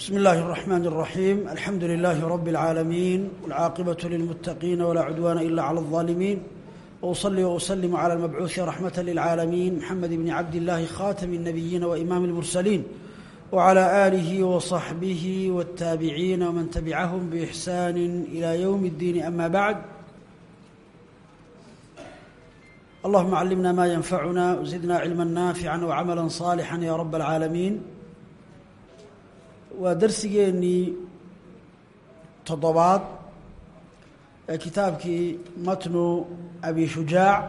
بسم الله الرحمن الرحيم الحمد لله رب العالمين والعاقبة للمتقين ولا عدوان إلا على الظالمين وأصلي وأسلم على المبعوث رحمة للعالمين محمد بن عبد الله خاتم النبيين وإمام المرسلين وعلى آله وصحبه والتابعين ومن تبعهم بإحسان إلى يوم الدين أما بعد اللهم علمنا ما ينفعنا وزدنا علما نافعا وعملا صالحا يا رب العالمين waa darsigeennii toddobaad ee kitaabkii matnu abi shujaac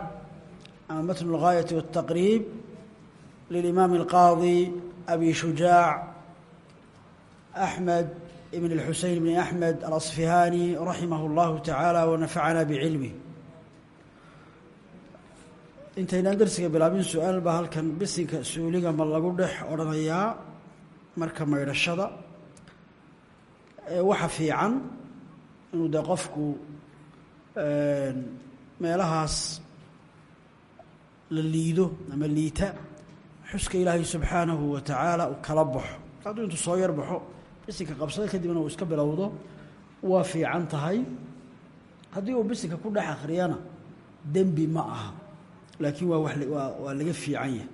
ama matnu اlgaayati waالtaqriib lilimaam اlqaadi abi shujaac axmed ibn اlxusein bn axmed alasfihaani raximah اllahu tacaala wanafacana bicilmih intaynaan darsiga bilaabin su-aal baa halkan bisinka suuliga ma lagu dhex odhanayaa marka maydhashada waxa fiican inuu dee qofku meelahaas la liido ama liita xuska ilaahay subxaanahu wa tacaala uu kala baxo. Hadduu intuu soo yar baxo bisinka qabsado kadibna uu iska bilowdo waa fiican tahay. Haddii uu bisinka ku dhex akhriyana dembi ma aha. Laakiin waa waa waa laga fiican yahay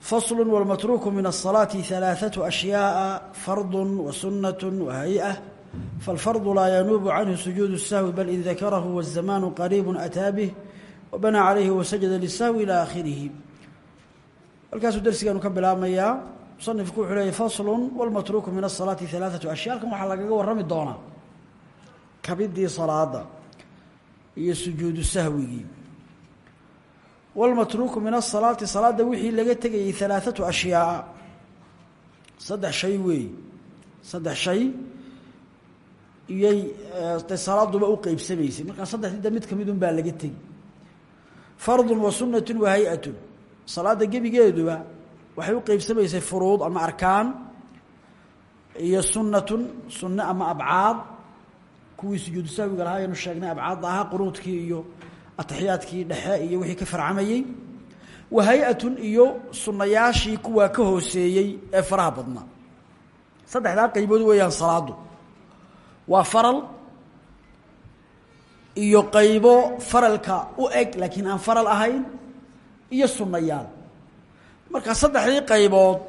فصل والمتروك من الصلاة ثلاثة أشياء فرض وسنة وهيئة فالفرض لا ينوب عنه سجود السهو بل إن ذكره والزمان قريب أتى به وبنى عليه وسجد للسهو إلى آخره الكاس درس كانوا كبل آميا صنف كوح إليه فصل والمتروك من الصلاة ثلاثة أشياء كما حلقة ورمي الدونة كبدي صلاة هي سجود السهو wاlmatruuku min asalaati salaada wixii laga tegayay alaaثatu ashyaaa saddex shay weey. Saddex shay. Iyay de salaaduba u qeybsamaysay markaa saddexdida mid ka mid un baa laga tegi. Fardu wa sunatu wa hay'atu salaada gebigeeduba waxay u qeybsamaysay furuud ama arkaan. Iyo sunatun sunne ama abcaad. Kuwii sujuudu sahwiga lahaa aynu sheegnay abcaadda ahaa quruudkii iyo ataxiyaadkii dhexe iyo wixii ka farcamayey wa hay'atun iyo sunnayaashii kuwaa ka hooseeyey ee faraha badnaa. Saddexdaa qaybood weeyaan salaadu. Waa faral iyo qaybo faralka u eg laakiin aan faral ahayn iyo sunnayaal. Marka saddexdii qaybood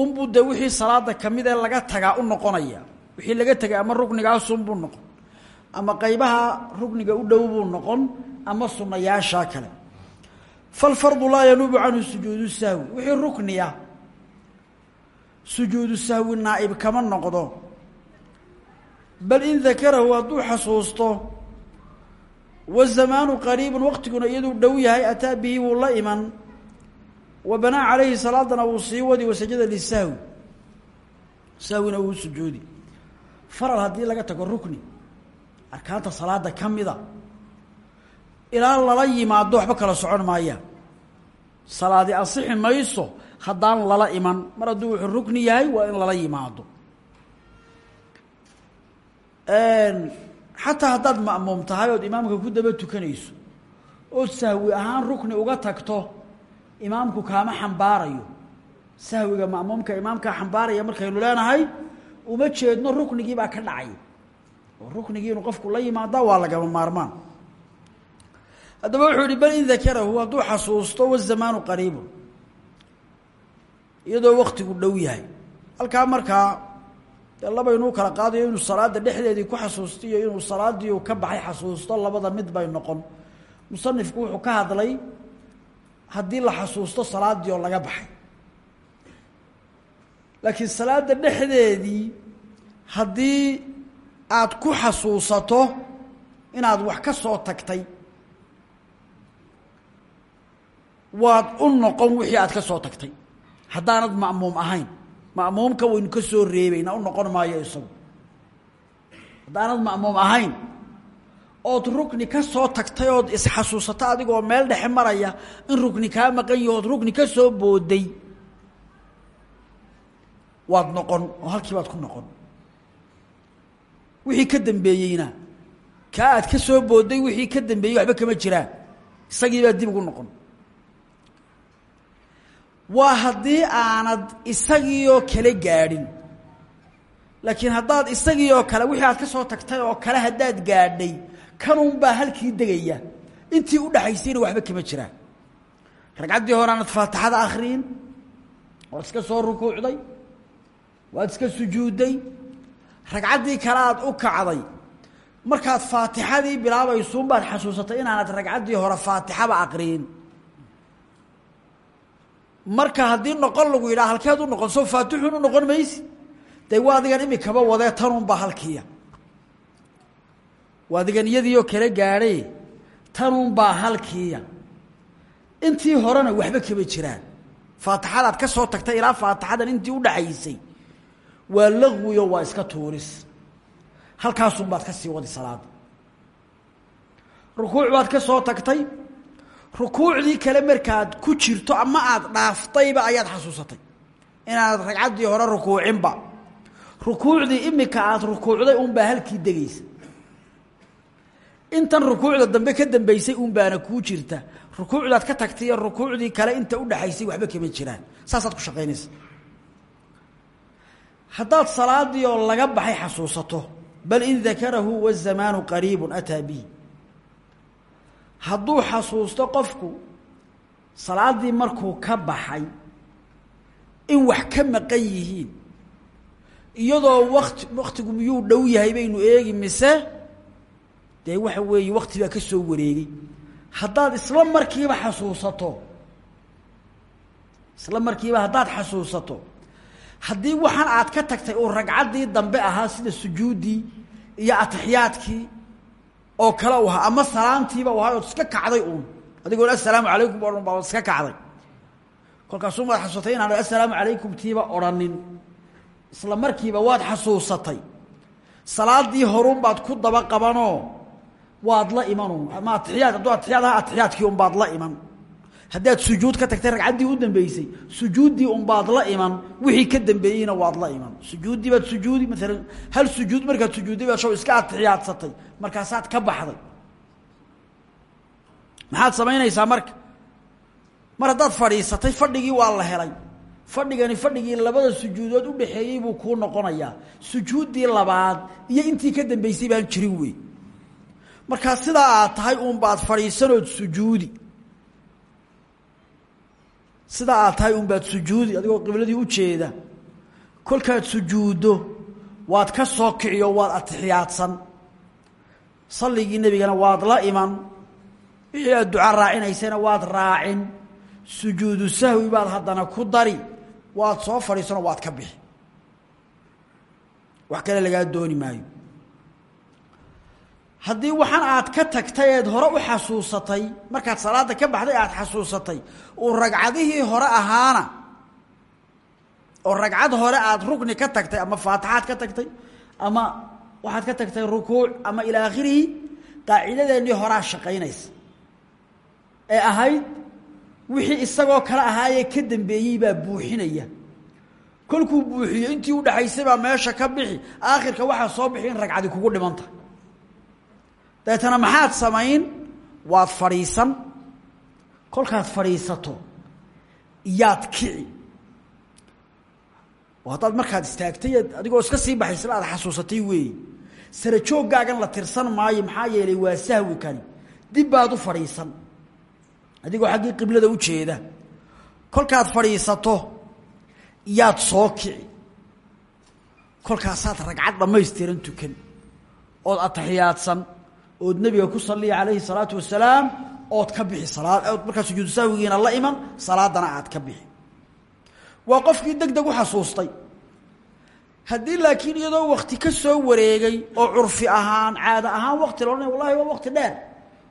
unbuu dee wixii salaada ka mid ee laga tagaa u noqonaya wixii laga tegay ama ruknigaasunbuu noqon ama qaybaha rukniga u dhow buu noqon ama sunayaashaa kale. Falfardu laa yanuubu canhu sujuudu sahwi. Wixii rukniya sujuudu sahwi naa'ib kama noqdo. Bal in dakarahu hadduu xasuusto wazamaanu qariibun waqtiguna iyaduu dhow yahay ataa bihi wuu la iman. Wa banaa calayhi salaadana wuu sii wadi wasajada lisahwi sahwina wuu sujuudi. Faral haddii laga tago rukni arkaanta salaada ka mida. Ilaa lala yimaado waxba kala socon maayaan salaadi ansixi mayso haddaan lala iman. Mar hadduu wuxuu rukni yahay waa in lala yimaado. Xataa haddaad ma'muum tahay ood imaamka ku daba tukanayso ood sahwi ahaan rukni uga tagto imaamku kaama xambaarayo. Sahwiga ma'muumka imaamkaa xambaaraya markaynu leenahay uma jeedno ruknigii baa ka dhacay oo inuu qofku la yimaada waa lagama maarmaan. Haddaba wuxuu ihi bal in dakarahu hadduu xasuusto wazamaanu qariibun iyadoo waktigu dhow yahay. Halkaa markaa dee labaynuu kala qaadayo inuu salaada dhexdeedii ku xasuusto iyo inuu salaadii ka baxay xasuusto labada mid bay noqon. Musanifku wuxuu ka hadlay haddii la xasuusto salaadii oo laga baxay. Laakiin salaada dhexdeedii haddii aad ku xasuusato inaad wax ka soo tagtay. Waad u noqon wixii aad ka soo tagtay. Haddaanad ma'muum ahayn ma'muumka waynu ka soo reebayna u noqon maayo isagu. Haddaanad ma'muum ahayn ood rukni ka soo tagtay ood isxasuusato adigoo meel dhexe maraya in rukni kaa maqan yaho ood rukni ka soo booday waad noqon oo halkii baad ku noqon wixii ka dambeeyeyna. Kaa aad ka soo booday wixii ka dambeeyey waxba kama jiraan isagii baa dib ugu noqon. Waa haddii aanad isagiioo kale gaadhin. Laakiin haddaad isagii oo kale wixii aad ka soo tagtay oo kale haddaad gaadhay kanunbaa halkii degaya. Intii udhaxaysayna waxba kama jiraan ragcaddii hore aanad faatixada akhriin waad iska soo rukuucday waad iska sujuudday ragcaddii kale aad u kacday. Markaad faatixadii bilaabaysuunbaad xasuusatay inaanad ragcaddii hore faatixaba aqriin marka haddii noqon lagu yidhaha halkeed u noqon soo faatixun u noqon maysi. Dee waa adigan imikaba wadee tanunbaa halkiya waa adigan iyadiioo kala gaadhay tanunbaa halkiya intii horena waxba kama jiraan. Faatixadaad ka soo tagtay ilaa faatixadan intii udhaxaysay waa laqwiyo waa iska tuuris. Halkaasunbaad ka sii wadi salaada rukuuc baad ka soo tagtay. Rukuucdii kale markaad ku jirto ama aad dhaaftayba ayaad xasuusatay. Inaad ragcaddii hore rukuucinba. Rukuucdii imika aad rukuucday unbaa halkii degaysa intan rukuucda dambe ka dambeysay unbaana kuu jirta. Rukuucdaad ka tagtay rukuucdii kale inta udhaxaysay waxba kama jiraan. Saasaad ku shaqaynaysa haddaad salaadii oo laga baxay xasuusato bal in dakarahu wazamaanu qariibu ataa bihi. Hadduu xasuusto qofku salaadii markuu ka baxay in wax ka maqan yihiin iyadoo wakti waktigu miyuu dhow yahay baynu eegi mise dee waxa weeye wakti baa ka soo wareegay. Haddaad isla markiiba xasuusato isla markiiba haddaad xasuusato haddii waxaan aad ka tagtay uu ragcaddii dambe ahaa sida sujuuddii iyo atixiyaadkii oo kale u ama salaantiiba u ahaa iska kacday uun. Adigoon assalaamu calaykum odhan baa iska kacday. Kolkaasuu maad xasuusatay inaan assalaamu calaykum tiiba odhanin. Isla markiiba waad xasuusatay. Salaadii horun baad ku daba qabanoo waad la imanuun ama atixiyaad hadduu atixiyaad ahaa atixiyaadkii un baad la iman haddaad sujuud ka tagtay ragcaddii u dambeysay sujuuddii unbaad la iman wixii ka dambeeyeyna waad la iman. Sujuuddii baad sujuudi maalan hal sujuud markaad sujuudday baad shaw iska atixiyaadsatay markaasaad ka baxday. Maxaad samaynaysaa marka? Mar haddaad fadhiisatay fadhigii waa la helay. Fadhigani fadhigii labada sujuudood u dhaxeeyey buu kuu noqonayaa. Sujuuddii labaad iyo intii ka dambeysay baan jirin wey. Markaa sidaa aad tahay uunbaad fadhiisanood sujuudi sidaa aad tahay unbaad sujuudi adigoo qibladii u jeeda. Kolkaad sujuuddo waad ka soo kiciyo waad atixiyaadsan. Salligii nebigana waad la iman. Wixii aad duca raacinaysana waad raacin. Sujuudu sahwi baad haddana ku dari. Waad soo fadhiisanoo waad ka bixi. Wax kale lagaa dooni maayo haddii waxaan aad ka tagtay eed hore u xasuusatay markaad salaada ka baxday aad xasuusatay uu ragcadihii hore ahaana oo ragcad hore aad rukni ka tagtay ama faatixaad ka tagtay ama waxaad ka tagtay rukuuc ama ilaa akhirihi qaacidadeennii horaa shaqaynaysa. Ee ahayd wixii isagoo kale ahaayee ka dambeeyey baa buuxinaya. Kolkuu buuxiyo intii udhaxaysay baa meesha ka bixi aakhirka waxaa soo bixi in ragcadi kugu dhimanta dabeetana maxaad samayn? Waad fadhiisan. Kolkaad fadhiisato. Iyaad kici. Oo haddaad markaad istaagtay adigoo iska sii baxaysaba aad xasuusatay weeye sara jooggaagan la tirsan maayo maxaa yeelay waa sahwi kani. Dib baad u fadhiisan. Adigoo xaggii qiblada u jeeda. Kolkaad fadhiisato iyaad soo kici. Kolkaasaad ragcad dhammaystiran tukan. Ood ataxiyaadsan ood nebiga ku saliya calayhi salaatu wasalaam ood ka bixi ood markaa sujuudu sahwigiina la iman salaadana aad ka bixi. Waa qofkii deg deg u xasuustay. Haddii laakiin iyadoo wakti ka soo wareegay oo curfi ahaan caado ahaan wakti loodhanay wallahi waa wakti dheer.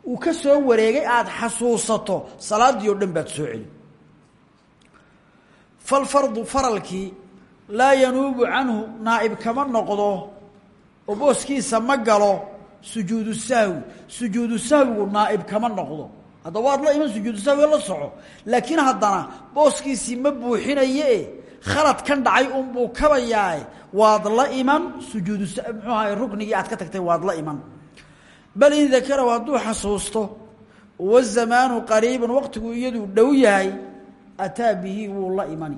Uu ka soo wareegay aada xasuusato salaaddii oo dhan baad soo celi falfardu faralkii laa yanuubu canhu naa'ib kama noqdo oo booskiisa ma galo sujuudu sahwi sujuudu sahwigu naa'ib kama noqdo. Hadda waad la iman sujuudu sahwiga la soco. Laakiin haddana booskiisii ma buuxinaye khalad kan dhacay unbuu kabayaae waad la iman sujuudu muxuu ahay ruknigii aad ka tagtay waad la iman. Bal in dakarahu hadduu xasuusto wazamaanu qariibun waqtigu iyaduu dhow yahay ataa bihi wuu la imani.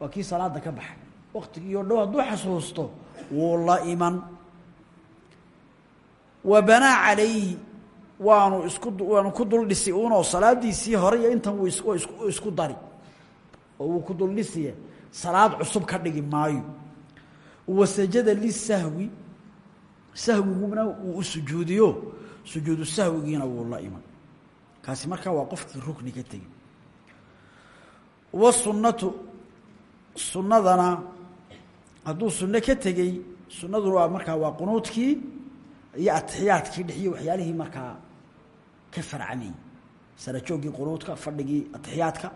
Waa kii salaada ka baxay. Waktigiio dhow hadduu xasuusto wuu la iman wa banaa calayhi waanu isku waanu ku dul dhisi unoo salaadiisii hore iyo intan wuu is isku dari. Oo wuu ku dul dhisiye salaad cusub ka dhigi maayo. Wasajada lisahwi sahwiguna wuu u sujuudiyo. Sujuudu sahwigiina wuu la iman. Kaasi markaa waa qofkii rukni ka tegi qunuudkii iyo atixiyaadkii dhexiyo waxyaalihii markaa ka farcamayey sarajooggii qunuudka fadhigii atixiyaadka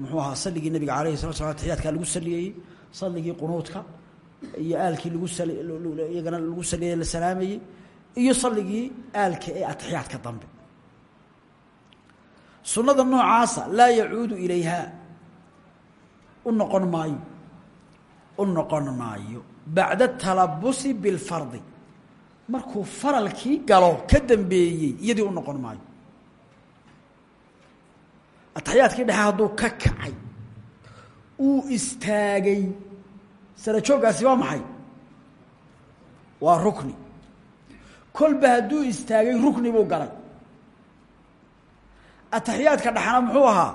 muxuu ahaa saligii nabiga alayhi salatu slam atixiyaadka lagu saliyeyey salligii qunuudka iyo aalkii lagu iyagana lagu saliyey la salaamayey iyo salligii aalka ee atixiyaadka dambe. Sunnada noocaasa laa yacuudu ilayha u noqon maayo u noqon maayo. Bacda talabusi bilfardi markuu faralkii galo ka dambeeyey iyadii u noqon maayo. Ataxiyaadkii dhexe hadduu ka kacay uu istaagay sarajooggaasi waa maxay? Waa rukni. Kolba hadduu istaagay rukni buu galay. Ataxiyaadka dhexna muxuu ahaa?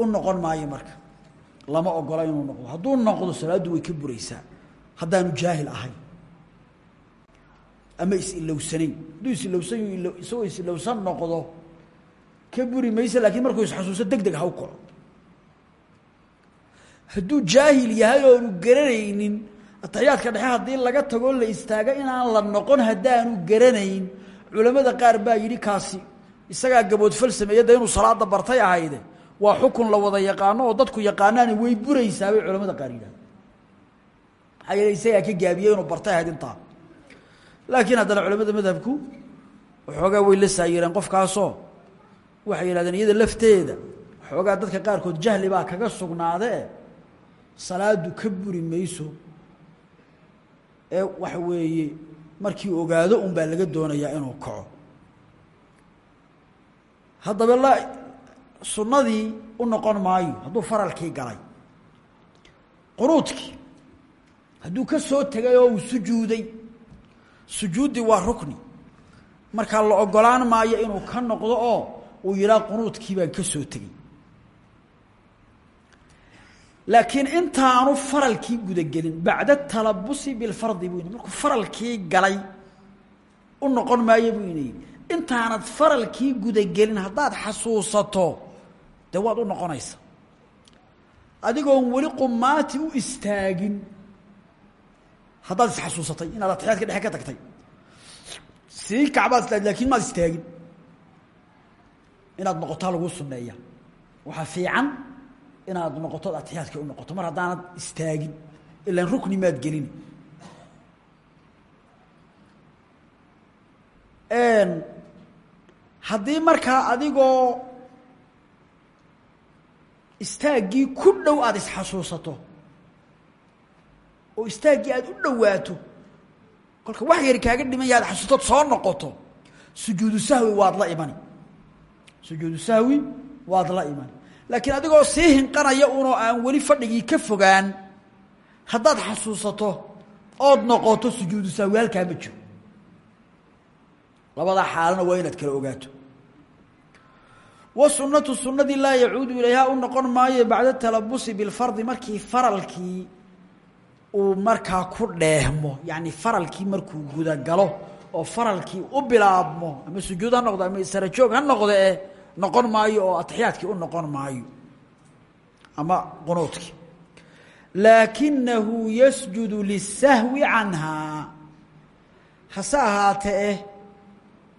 U noqon maayo marka. Lama ogola inuu noqdo. Hadduu noqdo salaaddu way ka buraysaa. Haddaanu jaahil ahayn ama is-ilowsanayn hadduu is-ilowsan isagoo is-ilowsan noqdo ka buri mayse laakiin markuu isxasuuso deg deg ha u kaco hadduu jaahil yahay oonu garanaynin ataxiyaadka dhexe haddii laga tagoo la istaaga inaan la noqon haddaanu garanayn culamada qaar baa yidhi kaasi isagaa gaboodfal sameeye de inuu salaada bartay ahayde waa xukun la wada yaqaano oo dadku yaqaanaani way buraysaa bay qaar yidhahda maxaa yeele isagaa ka bartay ahayd laakiin haddana culamada madhabku waxoogaa way la saayireen qofkaasoo waxay yidhahdeen iyada lafteeda waxoogaa dadka qaarkood jahli baa kaga sugnaadee salaadu ka buri mayso. Ee waxa weeye markii ogaado un baa laga doonayaa inuu kaco. Haddaba la sunnadii u noqon maayo hadduu faralkii galay qunuudkii hadduu ka soo tegay oo uu sujuuday sujuuddii waa rukni. Markaa la ogolaan maayo inuu ka noqdo oo uu yidhaha qunuudkii baan ka soo tegey. Laakiin intaanu faralkii gudagelin bacda talabusi bilfardi buu yidhi. Faralkii galay u noqon maayo buu ina yidhi intaanad faralkii gudagelin haddaad xasuusato dee waad u noqonaysa adigoon weli qumaati u istaagin haddaad isxasuusatay inaad atixiyaadka dhexe ka tagtay. Sii kacbaad istaag laakiin maad istaagin inaad noqotaa laguu suneeya waxaa fiican inaad noqotood atixiyaadka u noqoto. Mar haddaanad istaagin ilan rukni maad gelin. Haddii markaa adigoo istaaggii ku dhow aada isxasuusato oo istaaggii aada u dhowaato. Kolka wax yari kaaga dhiman yaha ad soo noqoto. Sujuudu sahwi waad la imani. Sujuudu sahwi waad la imani. Laakiin adigoo sii hinqanaya unoo aan weli fadhigii ka fogaan haddaad xasuusato ood noqoto sujuudu sahwi halkaa ma jiro. Labadaa xaalana waa inaad kala ogaato. Wasunnatu sunnadii laa yacuudu ilayhaa u noqon maayo bacda talabusi bilfardi markii faralkii uu markaa ku dheehmo yacni faralkii markuu gudagalo oo faralkii u bilaabmo ama sujuud ha noqdo ama sarajoog ha noqdo eh noqon maayo oo atixiyaadkii u noqon maayo ama qunuudkii. Laakinahu yasjudu lisahwi canhaa hase ahaatee eh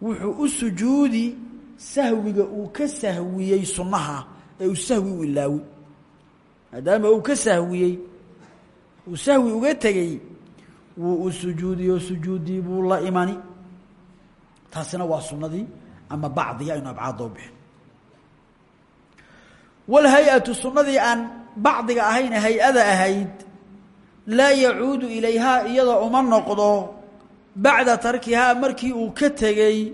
wuxuu u sujuudi sahwiga uu ka sahwiyey sunnaha ee uu sahwi u ilaawi maadaama uu ka sahwiyey uu uga tegey wuu sujuudiyo sujuudii buu la imani. Taasina waa sunnadii ama bacdii aynu abcaadoo bixin. Walhay-atu sunnadii aan bacdiga ahayn hay'ada ahayd laa yacuudu ilayhaa iyada uma noqdo bacda tarkihaa markii uu ka tegey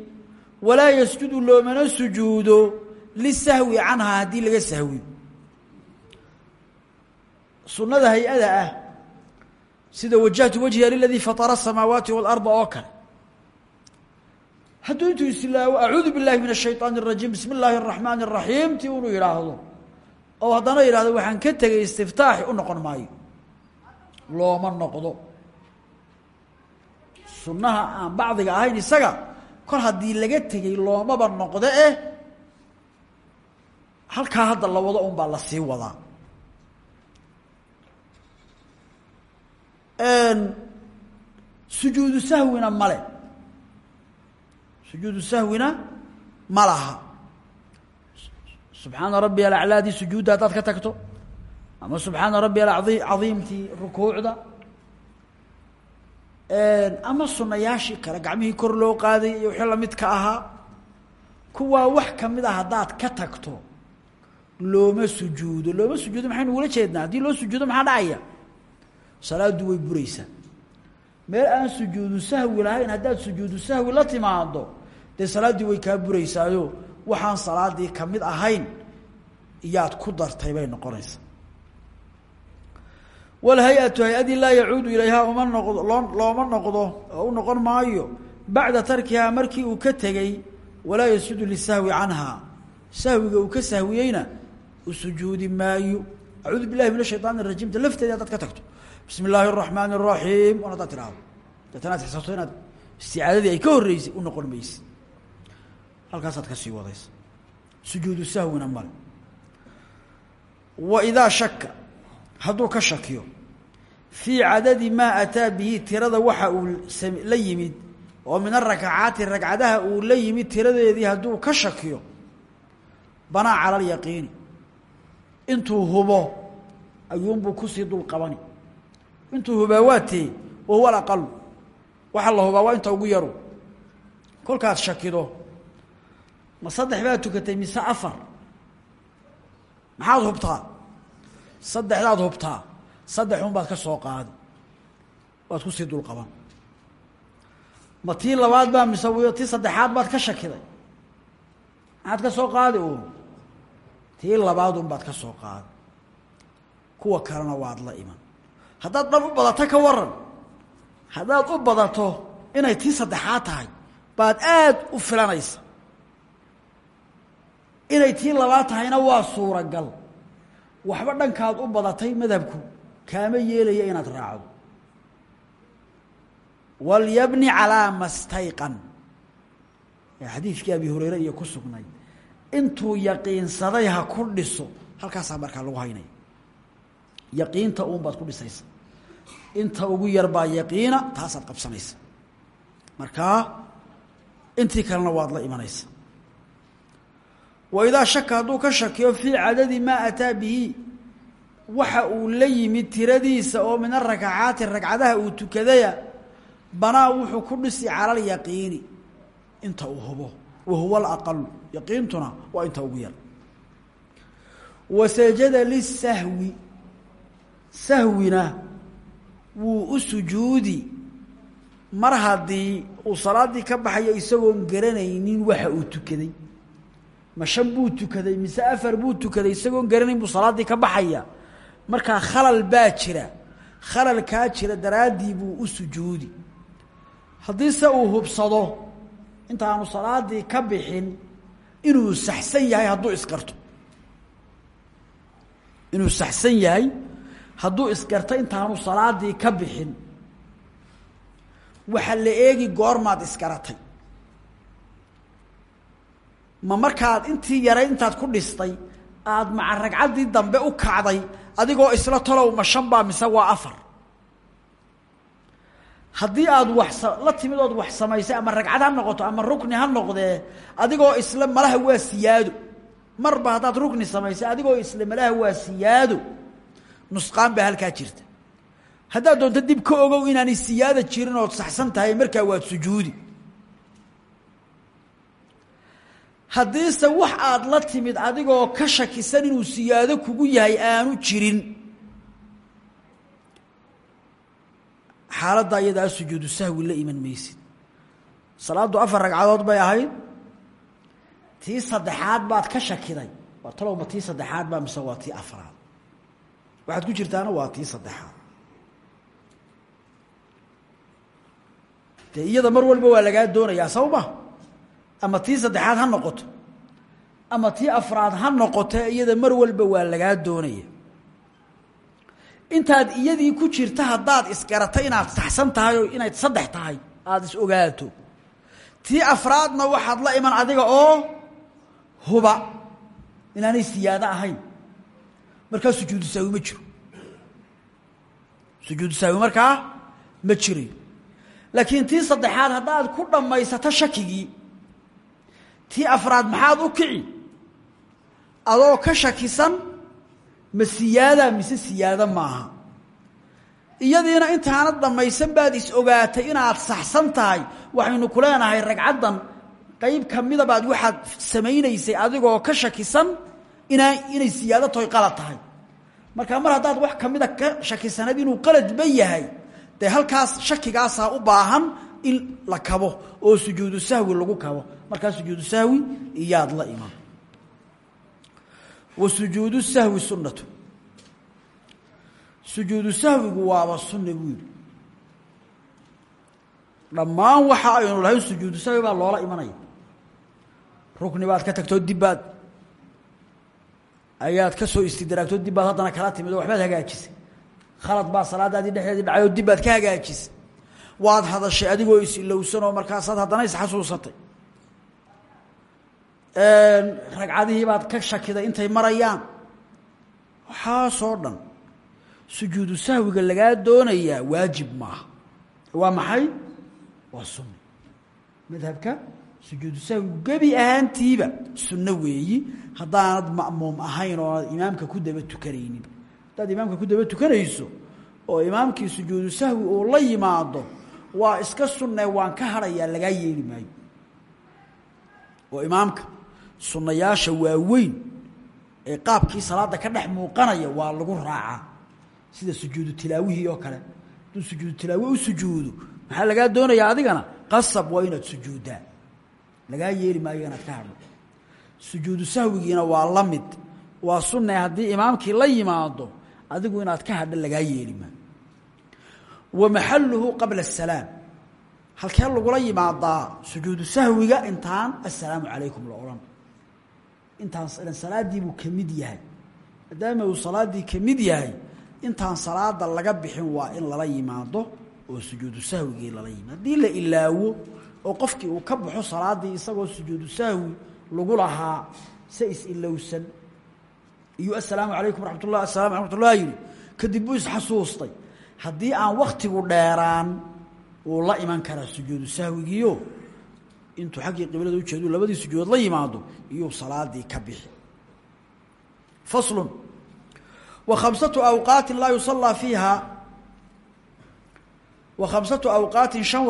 walaa yasjudu loomana sujuudo lisahwi canhaa haddii laga sahwiyo sunnada hay'ada ah sida wajahtu wajhiya liladii fatara asamaawaati waalarda oo kale hadduu intuu islaawo acuudu biاllahi min الshayطaan الrajiim bismi اllaahi الraxmaan الraxiim ti unu yidhaahdo oo haddana yidhahdo waxaan ka tegay istiftaaxi u noqon maayo looma noqdo sunnaha aan bacdiga ahayn isaga kol haddii laga tegey loomaba noqdo eh halkaa hadda la wado un baa la sii wadaa Sujuudu sahwina male. Sujuudu sahwina ma laha subxaana rabbi alaclaadii sujuudda haddaad ka tagto. Ama subxaana rabbi alai cadiimtii rukuucda. Ama sunayaashii kale gacmihii kor loo qaaday iyo wixii lamidka ahaa. Kuwaa wax ka mid a haddaad ka tagto. Looma sujuudo looma sujuudo maxaynu ugula jeednaa? Haddii loo sujuudo maxaa dhacaya salaadu way buraysaa. Meel aan sujuudu sahwi lahayn haddaad sujuudu sahwi la timaado de salaaddii way kaa buraysaayo. Waxaan salaadii ka mid ahayn iyaad ku dartay bay noqonaysaa. Walhay-atu hay'adii laa yacuudu ilayhaa uma noqdo looma noqdo oo u noqon maayo bada tarkihaa markii uu ka tegey walaa yasuudu lisahwi canhaa sahwiga uu ka sahwiyeyna u sujuudi maayo. Acuudu billahi min ashayaan rajiim de lafteeda haddaad ka tagto bismi اllaahi الraxmaan الraxiim on haddaad tidhaahdo deetana ad xisabto inaad isticaadadii ay ka horreysay u noqon mayse halkaasaad ka sii wadaysa sujuudu sahwina male wa idaa shaka hadduu ka shakiyo fii cadadi maa ataa bihi tirada waxa uu la yimid oo min arakacaati ragcadaha uu la yimid tiradeedii hadduu ka shakiyo banaa cala alyaqiini intuu hubo ayuunbuu kusii dul qabani intuu hubaa waa tee wa huwa alaqalu waxaa la hubaa waa inta ugu yaru. Kolkaad shakido. Ma saddex baad tukatay mise afar? Maxaad hubtaa? Saddexdaad hubtaa. Saddex un baad ka soo qaadi. Waad ku sii dul qaban. Ma tii labaad baa mise wiyo tii saddexaad baad ka shakiday. Maxaad ka soo qaadi uun? Tii labaad un baad ka soo qaadi. Kuwa kalena waad la iman haddaad dhan u badato ka waran haddaad u badato inay tii saddexaad tahay baad aad u filanaysa. Inay tii labaad tahayna waa suuragal. Waxba dhankaad u badatay madhabku kaama yeelaya inaad raacdo. Walyabni calaa mastayqan. Ee xadiidkii abi hureyre iyo ku sugnay. Intuu yaqiinsaday ha ku dhiso halkaasaa markaa lagu haynaya yaqiinta uun baad ku dhisaysa. Inta ugu yar baa yaqiina taasaad qabsanaysa. Markaa intii kalena waad la imanaysa. Wa idaa shaka hadduu ka shakiyo fii cadadi maa ataa bihi waxa uu la yimid tiradiisa oo min arakacaati ragcadaha uu tukadaya banaa wuxuu ku dhisi cala alyaqiini inta uu hubo. Wa huwa alaqalu yaqiintuna waa inta ugu yar. Wa sajada lisahwi sahwina wuu u sujuudi. Mar haddii uu salaaddii ka baxayo isagoon garanaynin waxa uu tukaday. Ma shan buu tukaday mise afar buu tukaday isagoon garanayn buu salaaddii ka baxaya. Markaa khalal baa jira. Khalalkaa jira daraaddii buu u sujuudi. Haddii se uu hubsado intaanu salaaddii ka bixin inuu saxsan yahay hadduu isgarto inuu saxsan yahay hadduu isgarto intaanu salaaddii ka bixin waxaa la eegi goormaad isgaratay. Ma markaad intii yaray intaad ku dhistay aada maca ragcaddii dambe u kacday adigoo isla talow ma shan baa mise waa afar. Haddii aad wax la timid ood wax samaysay ama ragcad ha noqoto ama rukni ha noqdee adigoo isla malaha waa siyaado. Marba haddaad rukni samaysay adigoo isla malaha waa siyaado nusqaan baa halkaa jirta. Haddaad doonto dib ka ogow inaanay siyaada jirin ood saxsan tahay markaa waad sujuudi. Haddiise wax aad la timid adigoo ka shakisan inuu siyaado kugu yahay aanu jirin. Xaaladda iyadaa sujuudu sahwi la iman maysid. Salaaddu afar ragcadood bay ahayd. Tii saddexaad baad ka shakiday. Waa talowma tii saddexaad baa mise waa tii afraad waxaad ku jirtaana waa tii saddexaad dee iyada mar walba waa lagaa doonayaa sawma ama tii saddexaad ha noqoto ama tii afraad ha noqote iyada mar walba waa lagaa doonaya. Intaad iyadii ku jirta haddaad isgarato inaad saxsan tahay oo inayd saddex tahay aada is ogaato. Tii afraadna waxaad la iman adiga oo huba inaanay siyaado ahayn markaa sujuudu saawi ma jiro. Sujuudu saawi markaa ma jirayo laakiin tii saddexaad haddaad ku dhammaysato shakigii tii afraad maxaad u kici? Adoo ka shakisan ma siyaada mise siyaado maaha. Iyadiina intaanad dhammaysan baad is ogaatay inaad saxsan tahay. Waxaynu ku leenahay ragcaddan qayb kamida baad waxaad samaynaysay adigoo ka shakisan inay siyaado toy qalad tahay. Markaa mar haddaad wax kamida ka shakisanad inuu qaladba yahay dee halkaas shakigaasaa u baahan in la kabo oo sujuudu sahwi lagu kabo. Markaa sujuudu sahwi iyaad la iman wa sujuudu sahwi sunnatu. Sujuudu sahwigu waaba sunna buu yidhi. Dhammaan waxa aynu lahayn sujuudu sahwi baa loola imanaya. Rukni baad ka tagtoo dibbaad ayaad ka soo istidraagtoo dibbaad haddana kala timid oo hagaajisay. Khalad baa salaadaadii dhexdeedii dhacay oo dibbaad ka hagaajisay. Waad hadashay adigoo is-ilowsan oo markaasaad haddana isxasuusatay ragcadihii baad ka shakiday intay marayaan. Waxaasoo dhan sujuudu sahwiga lagaa doonayaa waajib maaha. Waa maxay? Waa sunno madhabka sujuudu gebi ahaantiiba sunno weeyi. Haddaanad ma'muum ahayn oo imaamka ku daba tukanaynin haddaad imaamka ku daba tukanayso oo imaamkii sujuudu sahwi uu la yimaado waa iska sunne waan ka hadhayaa lagaa yeeli maayo. Oo imaamka sunnayaasha waaweyn ee qaabkii salaada ka dhex muuqanaya waa lagu raacaa sida sujuudu tilaawihii oo kale. Hadduu sujuudu tilaawi u sujuudo maxaa lagaa doonayaa adigana? Qasab waa inaad sujuuddaa lagaa yeeli maayo inaad ka hadho sujuudu sahwigiina waa la mid. Waa sunne haddii imaamkii la yimaado adigu inaad ka hadho lagaa yeeli maayo. Wa maxaluhu qabla asalaam halkee lagula yimaadaa sujuudu sahwiga intaan assalaamu calaykum la odhan. Intaan salaaddii buu ka mid yahay. Maadaama uu salaaddii ka mid yahay intaan salaada laga bixin waa in lala yimaado oo sujuudu sahwigii lala yimaado haddii la ilaawo oo qofkii uu ka baxo salaaddii isagoo sujuudu sahwi lagu lahaa se is-ilowsan iyo assalaamu calaykum raxmat ullah assalam raxmat ullah yidhi kadib buu isxasuustay haddii aan waktigu dheeraan wuu la iman karaa sujuudu sahwigiio intuu xaggii qiblada ujeedu labadii sujuudood la yimaado iyuu salaadii ka bixi. Faslun. Wa khamsatu awqaatin laa yusallaa fiiha wa khamsatu awqaatin shan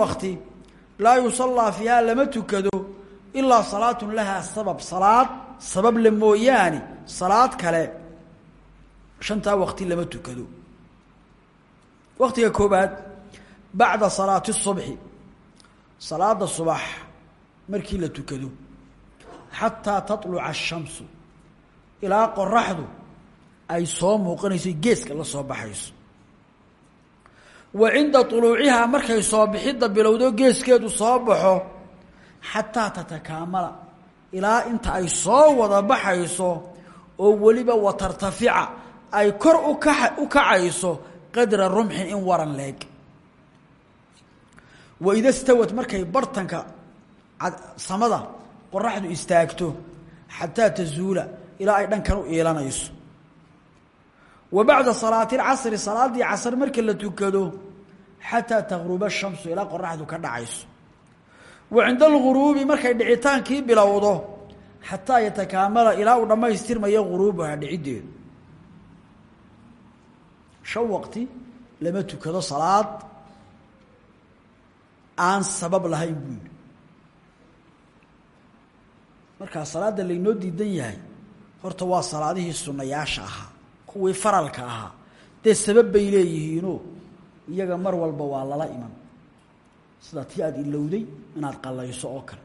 laa yusallaa fiihaa lama tukado ilaa salaatun lahaa sabab salaad. Sabable mooyaane salaad kale shantaa waqti lama tukado. Waqtiga koobaad bacda salaati subxi salaada subax markii la tukado xataa tatluca ashamsu ilaa qoraxdu ay soo muuqanayso geeska la soo baxayso wa cinda طuluucihaa markay soo bixidda bilowdo geeskeedu soo baxo xataa tatakaamala. Ilaa inta ay soo wada baxayso oo weliba watartafica ay kor uka u kacayso qadra rumxin in waran leeg. Waida stawad markay bartanka samada qoraxdu istaagto xataa tazuula ilaa ay dhankan u iilanayso wa bacda salaati اlcasri salaaddii casr marka la tukado xataa tagruba shamsu ilaa qoraxdu ka dhacayso. Wa cinda alguruubi markay dhicitaankii bilowdo xataa yatakaamala ilaa uu dhammaystirmayo guruubuha dhiciddeedu shan waqti lama tukado salaad aan sabab lahayn buu yidhi. Markaa salaadda laynoo diidan yahay horta waa salaadihii sunnayaasha ahaa kuwii faralka ahaa. Dee sabab bay leeyihiinoo? Iyaga mar walba waa lala iman. Sida tii aada ilowday inaad qallayso oo kale.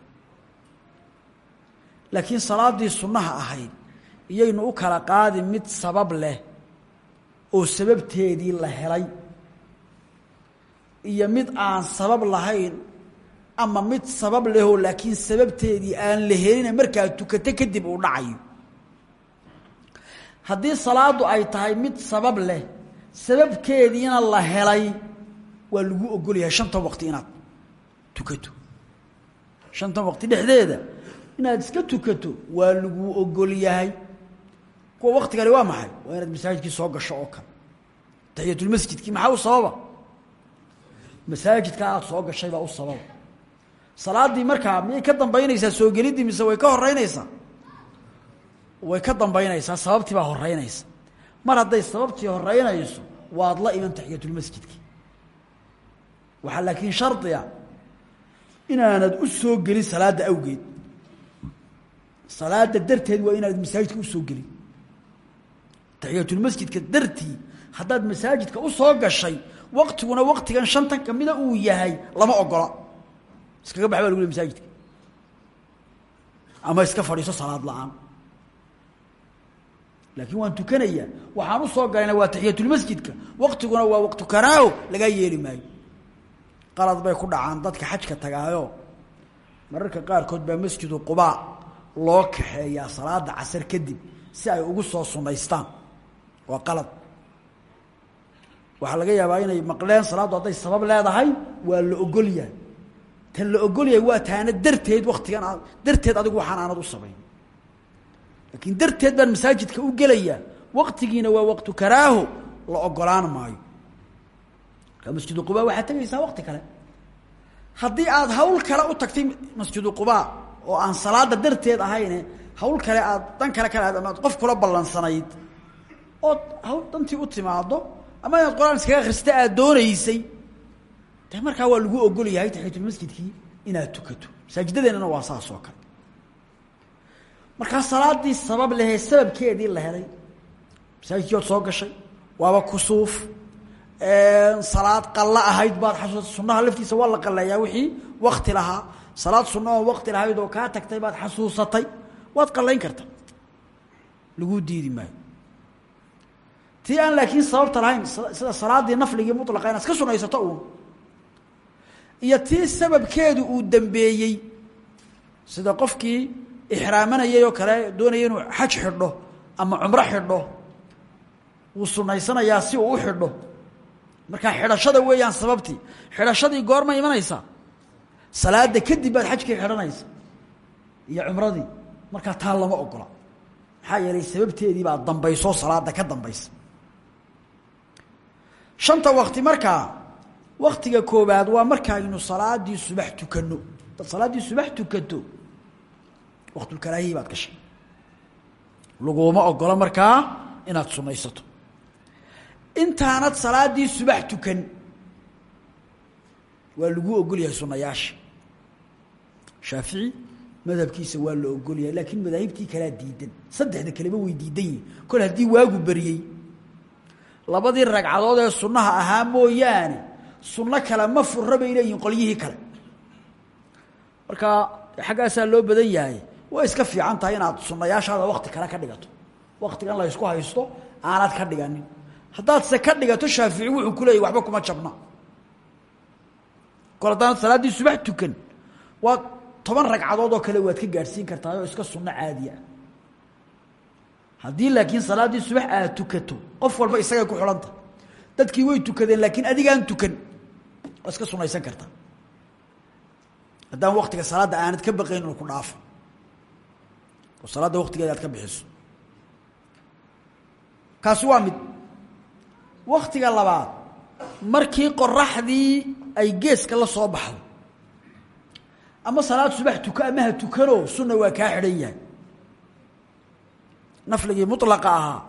Laakiin salaadii sunnaha ahayd iyaynu u kala qaadi mid sabab leh oo sababteedii la helay. Iyo mid aan sabab lahayn ama mid sabab lehoo laakiin sababteedii aan la helina markaa tukato kadib uu dhacayo haddii salaadu ay tahay mid sabab leh sababkeediina la helay waa lagu ogolyahay shanta waqti inaad tukato. Shantan waqti dhexdeeda inaad iska tukato waa lagu ogol yahay kuwa waktigani waa maxay? Waa inaad masaajidkii soo gasho oo kale. Taxiyatulmasjidkii maxaa u sababa? Masaajidka aada soo gashay baa u sababa. Salaaddii markaa miyay ka dambaynaysaa soo geliddii mise way ka horeynaysaa way ka dambaynaysaa sababtii baa horeynaysa mar hadday sababtii horeynayso waad la iman taxiyatulmasjidki waxaa laakiin shardiga inaanad u soo gelin salaadda awgeed. Salaada darteed waa inaad masaajidka u soo gelin. Taxiyatulmasjidka dartii haddaad masaajidka u soo gashay waktiguna waktigan shantan kamida uu yahay lama ogola. Iskaga bax baa lagu le masaajidka. Ama iska fadhiiso salaad la'aan laakiin waan tukanayaa waxaan u soo galayna waa taxiyatulmasjidka waktiguna waa waktu karaaho lagaa yeeli maayo. Qalad bay ku dhacaan dadka xajka tagaayo. Mararka qaarkood baa masjidu qubaa loo kaxeeyaa salaada casar kadib si ay ugu soo sunaystaan. Waa qalad waxaa laga yaabaa inay maqleen salaaddu hadday sabab leedahay waa la ogol yahay. Tan la ogol yahay waa taana darteed waktigan darteed adigu waxaan aanad u samayn laakiin darteed baan masaajidka u gelayaa. Waktigiina waa waqtu karaaho la ogolaan maayo. Markaa masjidu qubaa waxaad tegaysaa wakti kale. Haddii aad hawl kale u tagtay masjidu qubaa oo aan salaada darteed ahayne hawl kale aad dan kale kale aad amaad qof kula ballansanayd ood hawl dantii u timaado ama inaad qur'aan iskaga aad doonaysay de markaa waa lagu ogol yahay taxiyatulmasjidkii inaad tukato. Masaajidadeenana waa saas oo kale markaa salaadii sabab lehee sababkeedii la helay. Masaajidkii soo gashay waaba kusuuf. Salaad qalla ahayd baad xasuusatay sunaha laftiisa waa la qaleeyaa wixii wakti lahaa. Salaad sunna oo wakti lahayd oo kaa tagtay baad xasuusatay waad qalayn karta. Laguu diidi maayo. Tii aan laakiin sababta lahayn sida salaadii nafligii mulaqa inaad iska sunaysato uun iyo tii sababkeedu uu dambeeyey sida qofkii ixraamanayay oo kale doonaya inuu xaj xidho ama cumro xidho. Wuu sunaysanayaa si uu u xidho. Markaa xidhashada weeyaan sababtii xidhashadii goorma imanaysaa salaada kadib baad xajkii xidhanaysa iyo cumradii. Markaa taa lama ogola. Maxaa yeelay sababteedii baa dambaysoo salaada ka dambaysa. Shanta wakti markaa waktiga koobaad waa markaaynu salaadii subax tukano dad salaaddii subax tukato waktulkaraahiyi baad gashay. Laguma ogola markaa inaad sunaysato intaanad salaadii subax tukan waa lagu ogol yahay sunayaasha shaafici madhabkiisa waa la ogol yahay laakiin madaahibtii kalaa diidan. Saddexda kaleba way diidan yihiin kol haddii waagu beriyey labadii ragcadood ee sunnaha ahaa mooyaane sunno kale ma furra bay leeyihiin qolyihii kale. Marka xaggaasaa loo badan yahay way iska fiican tahay inaad sunayaashaada wakti kale ka dhigato. Waktigan la ysku haysto aanad ka dhiganin. Haddaadse ka dhigato shaafici wuxuu ku leeyay waxba kuma jabna. Kol haddaanad subax tukan waa toban ragcadood oo kale waad ka gaadhsiin kartaa iska sunno caadi ah haddii laakiin salaaddii subax aad tukato qof walba isagay ku xidhanta dadkii way tukadeen laakiin adigaan tukan iska sunaysan kartaa. Haddaan waktiga salaadda aanad ka baqayn ku dhaafo oo salaadda waktigeeda aad ka bixiso. Kaasi waa mid. Waktiga labaad markii qoraxdii ay geeska la soo baxdo ama salaad subax tuko ama ha tukano sunna waa kaa xidhan yahay. Nafligii mulaqa ahaa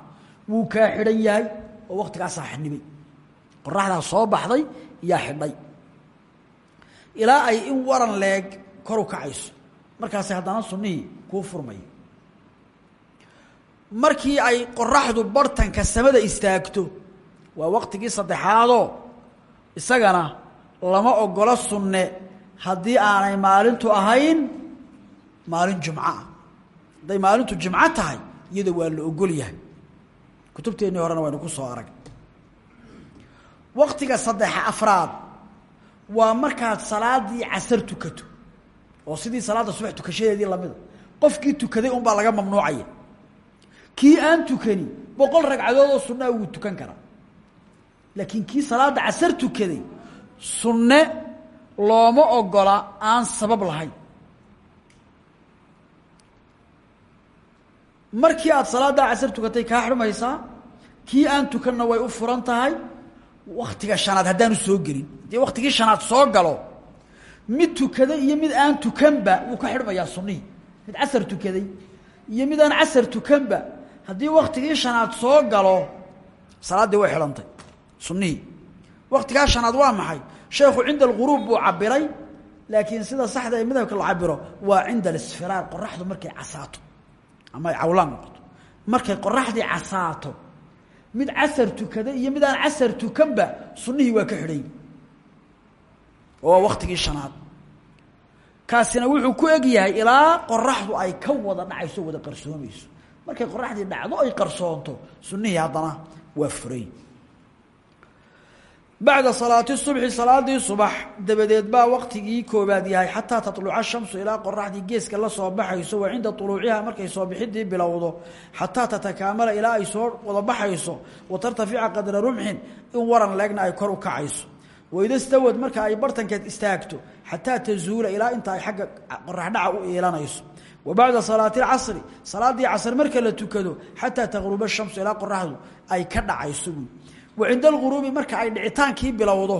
wuu kaa xidhan yahay oo waktigaasaa xidhnimay. Qoraxdaa soo baxday yaa xidhay ilaa ay in waran leeg kor u kacayso. Markaasi haddana sunnihii kuu furmaya markii ay qoraxdu bartanka samada istaagto waa waktigii saddexaadoo. Isagana lama ogola sunne haddii aanay maalintu ahayn maalin jumco ah hadday maalintu jimco tahay iyada waa la ogol yahay. Kutubteennii horena waynu ku soo arag. Waktiga saddexa afraad waa markaad salaadii casar tukato oo sidii salaadda subax tukashadeedii lamida qofkii tukaday unbaa laga mamnuucaya kii aan tukani boqol ragcadood oo sunaa wuu tukan karaa. Laakiin kii salaadda casar tukaday sunne looma ogola aan sabab lahayn. Markii aad salaaddaa casar tukatay kaa xidhmaysaa kii aan tukanna way u furan tahay waktiga shanaad haddaanu soo gelin. Haddii waktigii shanaad soo galo mid tukaday iyo mid aan tukanba wuu ka xidhmayaa sunnihii mid casar tukaday iyo mid aan casar tukanba haddii waktigii shanaad soo galo salaaddii way xidhantay. Sunnihii waktigaa shanaad waa maxay? Sheekhu cinda alghuruub buu cabiray laakiin sida saxda ee madhabka la cabiro waa cinda alisfiraar qoraxdu markay casaato. Ama ay cawlaan noqoto. Markay qoraxdii casaato mid casar tukada iyo mid aan casar tukanba sunnihii waa ka xidhay. Oo waa waktigii kaasina wuxuu ku eg yahay ilaa qoraxdu ay ka wada dhacayso wada qarsoomayso markay qoraxdii dhacdo ay qarsoonto. Sunnihii haddana waa furay. Bacda salaati subxi salaadii subax dabadeed baa waktigii koobaad yahay. Xataa taluca shamsu ilaa qoraxdii geeska la soo baxayso wa cinda uluuciha markay soo bixidii bilowdo. Xataa tatakaamala ilaa ay soo wada baxayso wa tartafica qadra rumxin in waran leegna ay kor u kacayso. Waida stawad marka ay bartankeed istaagto xataa tazuula ilaa inta ay agga qoraxdhaca u iilanayso wa bacda salaati casri salaadii casr marka la tukado xataa taqruba shamsu ilaa qoraxdu ay ka dhacayso wa cinda alghuruubi marka ay dhicitaankii bilowdo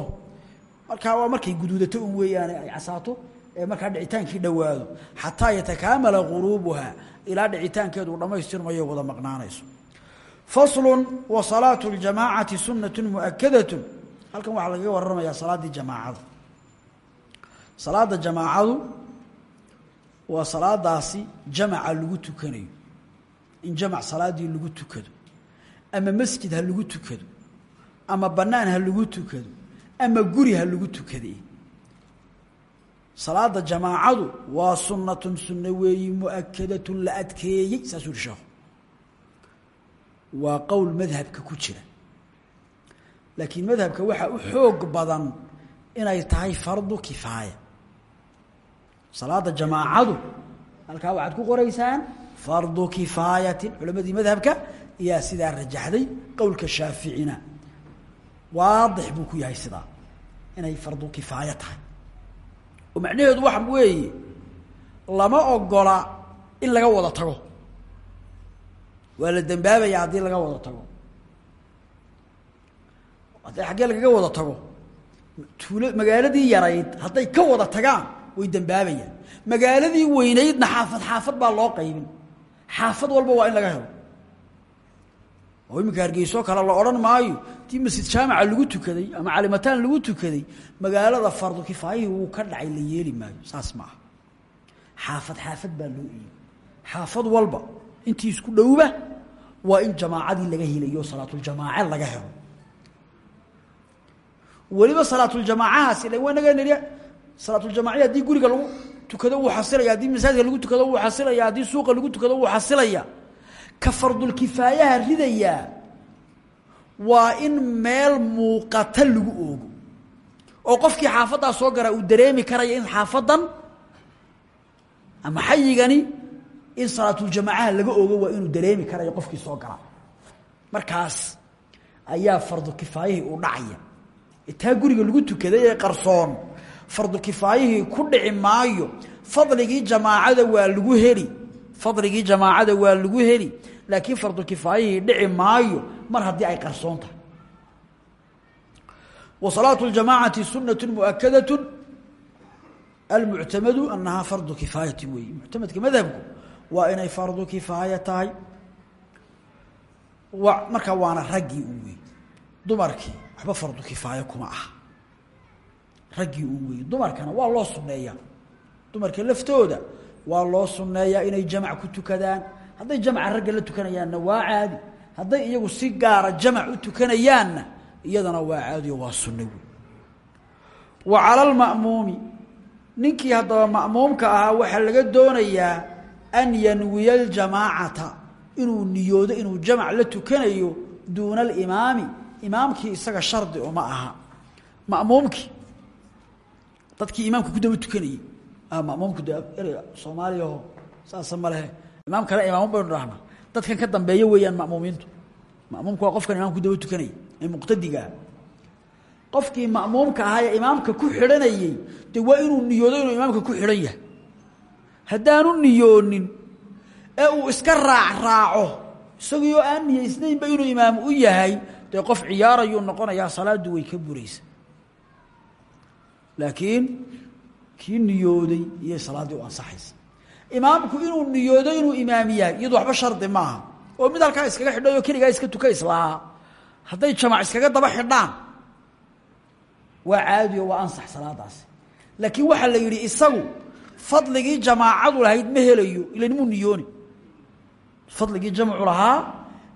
markaa waa markay guduudato un weeyaane ay casaato ee markaa dhicitaankii dhowaado. Xataa yatakaamala guruubuha ilaa dhicitaankeedu uu dhammaystirmayo wada maqnaanayso. Faslun wa salaatu ljamaacati sunnatu muakadatun halkan waxaa lagaga waramayaa salaaddii jamaacada salaada jamaacadu waa salaadaasi jamaca lagu tukanayo. In jamac salaadii lagu tukado ama masjid ha lagu tukado ama banaan ha lagu tukado ama guri ha lagu tukade. Salaada jamaacadu waa sunatun sunno weeyi muakadatun la adkeeyey saasuu yihi sheekhu. Waa qowl madhabka ku jira. Laakiin madhabka waxaa u xoog badan inay tahay fardu kifaaya salaada jamaacadu halkaa waxaad ku qoraysaan fardu kifaayatin culamadii madhabka ayaa sidaa rajaxday qowlka shaaficina. Waadix buu ku yahay sidaa inay fardu kifaayo tahay. Oo macnaheedu waxa weeye lama ogola in laga wada tago. Waa la dembaabaya haddii laga wada tago. Haddii xaggee lagaga wada tago tuulo magaaladii yarayd hadday ka wada tagaan way dembaabayaan magaaladii weynaydna xaafad xaafad baa loo qaybin. Xaafad walba waa in laga helo. Oo iminka hargeyso kale la odhan maayo. Tii masjid jaamica lagu tukaday ama calimataan lagu tukaday magaalada fardu kifaayihii wuu ka dhacay la yeeli maayo. Saas ma aha. Xaafad xaafad baa loo iibi xaafad walba intii isku dhowba waa in jamaacadii laga helayo salaatuljamaace laga helo. Weliba salaatuljamaacahaas ila wanaga nidhi salaatuljamaaci haddii guriga lagu tukado wuu xasilaya haddii masaajidka lagu tukado wuu xasilaya haddii suuqa lagu tukado wuu xasilaya. Ka fardulkifaayaha ridayaa waa in meel muuqata lagu oogo. Oo qofkii xaafaddaa soo garaa uu dareemi karaya in xaafadan ama xayigani in salaatuljamaacaha laga oogo waa inuu dareemi karayo qofkii soo garaa. Markaas ayaa fardukifaayihii uu dhacaya. Taa guriga lagu tukaday ee qarsoon fardukifaayihii ku dhici maayo. Fadligii jamaacada waa lagu heli. Fadligii jamaacada waa lagu heli. Laakiin fardukifaayihii dhici maayo mar haddii ay qarsoon wa salaatu اljamaacati sunatu muakadatu almuctamadu anahaa fardu kifaayati weeye muctamadka madhabku waa inay fardu kifaaya tahay. Markaa waana raggii wey dumarkii waxba fardu kifaaya kuma aha raggii un wey dumarkana waa loo suneeyaa dumarka laftooda waa loo suneeyaa inay jamc ku tukadaan. Hadday jamca ragga la tukanayaanna waa caadi. Hadday iyagu si gaara jamc u tukanayaanna iyadana waa caadi oo waa sunno wey wa cala alma'muumi ninkii haddaba ma'muumka ahaa waxaa laga doonayaa an yanwiya aljamaacata inuu niyoodo inuu jamac la tukanayo duuna alimaami. Imaamkii isaga shardi uma aha. Ma'muumkii dadkii imaamka ku daba tukanayey mamuumku de ereyga soomaaliyaho saasa ma lehe imaam kale imaamun baynu dhahnaa dadkan ka dambeeya weeyaan ma'muumiintu ma'muumku waa qofkan imaamka ku daba tukanayay ee muqtadigaa qofkii ma'muumka ahaa imaamka ku xidhanayey de waa inuu niyoodo inuu imaamka ku xidhan yahay. Haddaanu niyoonin ee uu iska raac raaco isagiioo aan niyeysnaynba inuu imaam u yahay dee qof ciyaarayuu noqonayaa salaaddu way ka buraysa laakiin kii niyooday iyay salaaddii u ansaxaysa. Imaamku inuu niyoodo inuu imaam yahay iyadu waxba shardi maaha oo mid halkaa iskaga xidhay oo keligaa iska tuka islahaa hadday jamac iskaga daba xidhaan waa caadi oo waa ansax salaadaasi. Laakiin waxaa la yidhi isagu fadligii jamaacadu lahayd ma helayo ilan muu niyooni. Fadligii jamcu lahaa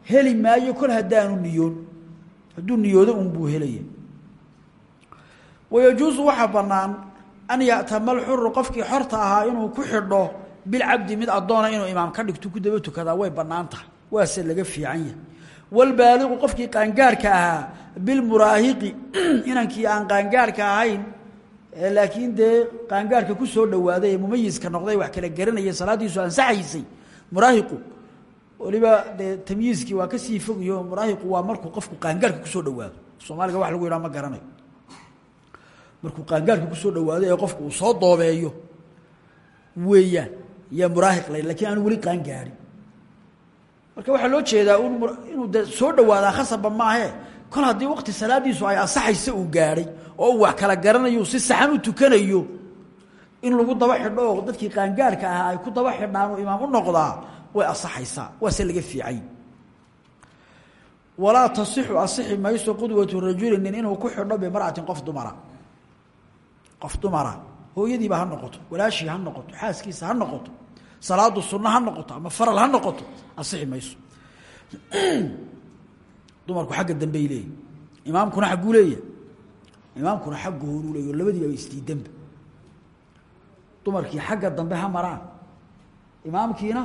heli maayo kol haddaanu niyoon. Hadduu niyoodo un buu helaya wayajuusu waxaa bannaan an ya'tama alxuru qofkii xorta ahaa inuu ku xidho bilcabdi mid addoona inuu imaam ka dhigto ku daba tukadaa way bannaan tahay. Waase laga fiican yahay. Waalbaaliqu qofkii qaangaarhka ahaa bilmuraahiqi inankii aan qaangaarhka ahayn laakiin dee qaangaarhka ku soo dhowaaday ee mumayiska noqday wax kala garanaya salaaddiisu ansaxaysay muraahiqu waliba dee tamyiiskii waa ka sii fogiyo muraahiqu waa markuu qofku qaangaarhka ku soo dhawaado soomaaliga wax lagu yidhaha ma garanayo markuu qaangaarhka ku soo dhawaado ee qofku uu soo doobeeyo weeyaan yaa muraahiq la laakiin aanu weli qaangaarin marka waxaa loo jeedaa inuu de soo dhawaadaa khasabba maahe kol haddii waqti salaadiisu ay ansaxaysa uu gaadhay oo uu wax kala garanayo si saxan u tukanayo in lagu daba xidho dadkii qaangaarhka ahaa ay ku daba xidhaan oo imaam u noqdaa way ansaxaysaa waase laga fiicay. Walaa tasixu asixi mayso qudwatu rajuli nin inuu ku xidho bimaratin qof dumara qof dumara hooyadiiba ha noqoto walaashii ha noqoto xaaskiisa ha noqoto salaadu sunno ha noqoto ama faral ha noqoto asixi mayso. Dumarku xagga dambey leeyahy imaamkuna xagguu leeyahay imaamkuna xagga horuu leeya labadiibaba isdiidanba dumarkii xagga dambe ha maraan. Imaamkiina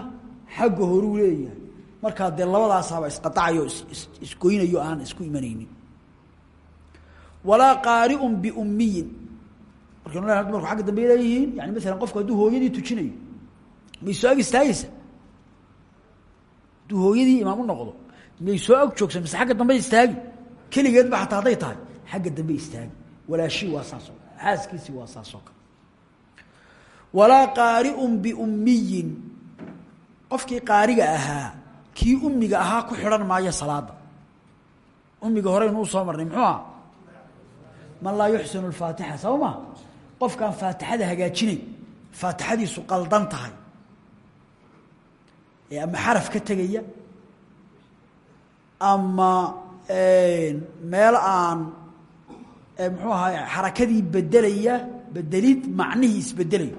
xagga horuu leeyahay. Markaa dee labadaasaaba isqaacayo isgoynayo aan isku imanaynin. Walaa qaariun biummiyin lena dumarku agga dambe leeyihiin yani maalan qofku hadduu hooyadii tujinayo may soo ag hooyadii imaam noqdo may soo ag joogsa mise xagga dambe istaagi. Keligeed ba hadday tahay xagga dambe istaagi. Walaashii waa saas oo kale xaaskiisii waa saas oo kale. Walaa qaariun ahaa kii ummiga ahaa ku xidhan maayo salaada ummiga horeynu u soo marnay muxuu aha man laa yuxsinu alfaatixa saba ma qofkaan faatixada hagaajinay faatixadiisu qaldan tahay. Ama xaraf ka tegaya ama meel aan muxuu ahaay xarakadii bedelaya bedelid macnihii isbedelayo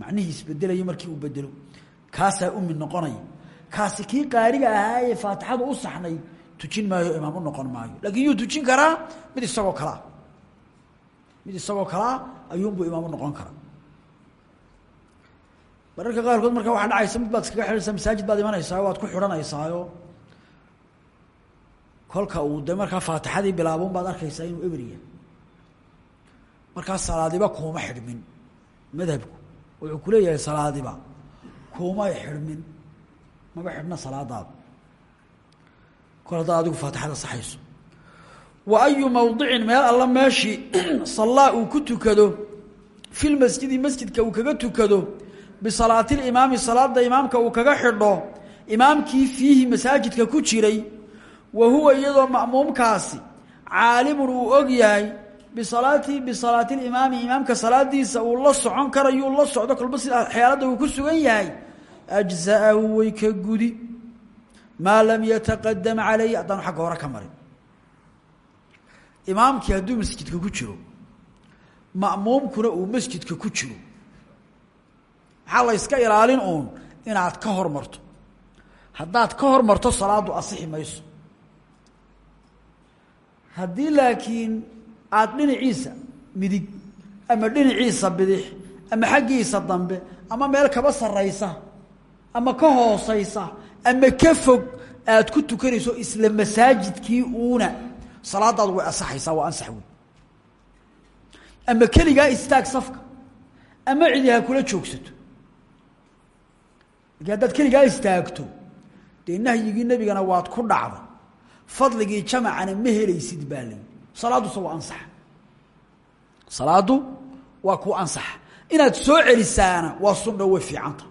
macnihii isbedelayo markii uu bedelo kaasaa umi noqonaya kaasi kii qaariga ahaa ee faatixadu u saxnay tujin maayo imaam u noqon maayo. Laakiin yuu tujin karaa mid isagoo kalea mid isagoo kalea ayuunbuu imaam u noqon karaa. Mararka qaarkood marka waxaa dhacaysa mid baad iskaga xidhanaysaa masaajid baad imanaysaa waad ku xidhanaysaayo kolka uu de markaa faatixadii bilaabon baad arkaysaa inuu ebriya markaa salaadiba kuuma xidhmin madhabku. Wuxuu kuleeyahay salaadiba kuumay xidhmin. Maba xidhna salaadaada kol haddaad adigu faatixada saxayso wa ayu mawdicin meel alla meeshii sallaa uu ku tukado fi lmasjidi masjidka uu kaga tukado bisalaatil-imaami salaada imaamka uu kaga xidho imaamkii fiihi masaajidka ku jiray wa huwa iyadoo ma'muumkaasi caalimun uu og yahay bisalaati bisalaatilimaami imaamka salaadiisa uu la socon karayu la socdo kolba sida xeeladda uu ku sugan yahay ajza'ahu way ka gudi. Maa lam yataqadam calayh haddaanu xagga hore ka marin imaamkii hadduu masjidka ku jiro ma'muumkuna uu masjidka ku jiro. Maxaa la yska ilaalin uun? Inaad ka hormarto. Haddaad ka hormarto salaadu asixi mayso. Haddii laakiin aada dhinaciisa midig ama dhinaciisa bidix ama xaggiisa dambe ama meel kaba saraysa ama ka hooseysa ama ka fog aad ku tukanayso isla masaajidkii uuna salaadaadu way ansaxaysaa waa ansax wey ama keligaa istaag safka ama cidi kula joogsato. Laakiin haddaad keligaa istaagto dee nahyigii nebigana waad ku dhacda fadligii jamacana ma helaysid baa layihi salaaduse waa ansaxa salaadu waa ku ansaxa inaad soo celisaana waa sunno way fiicanta.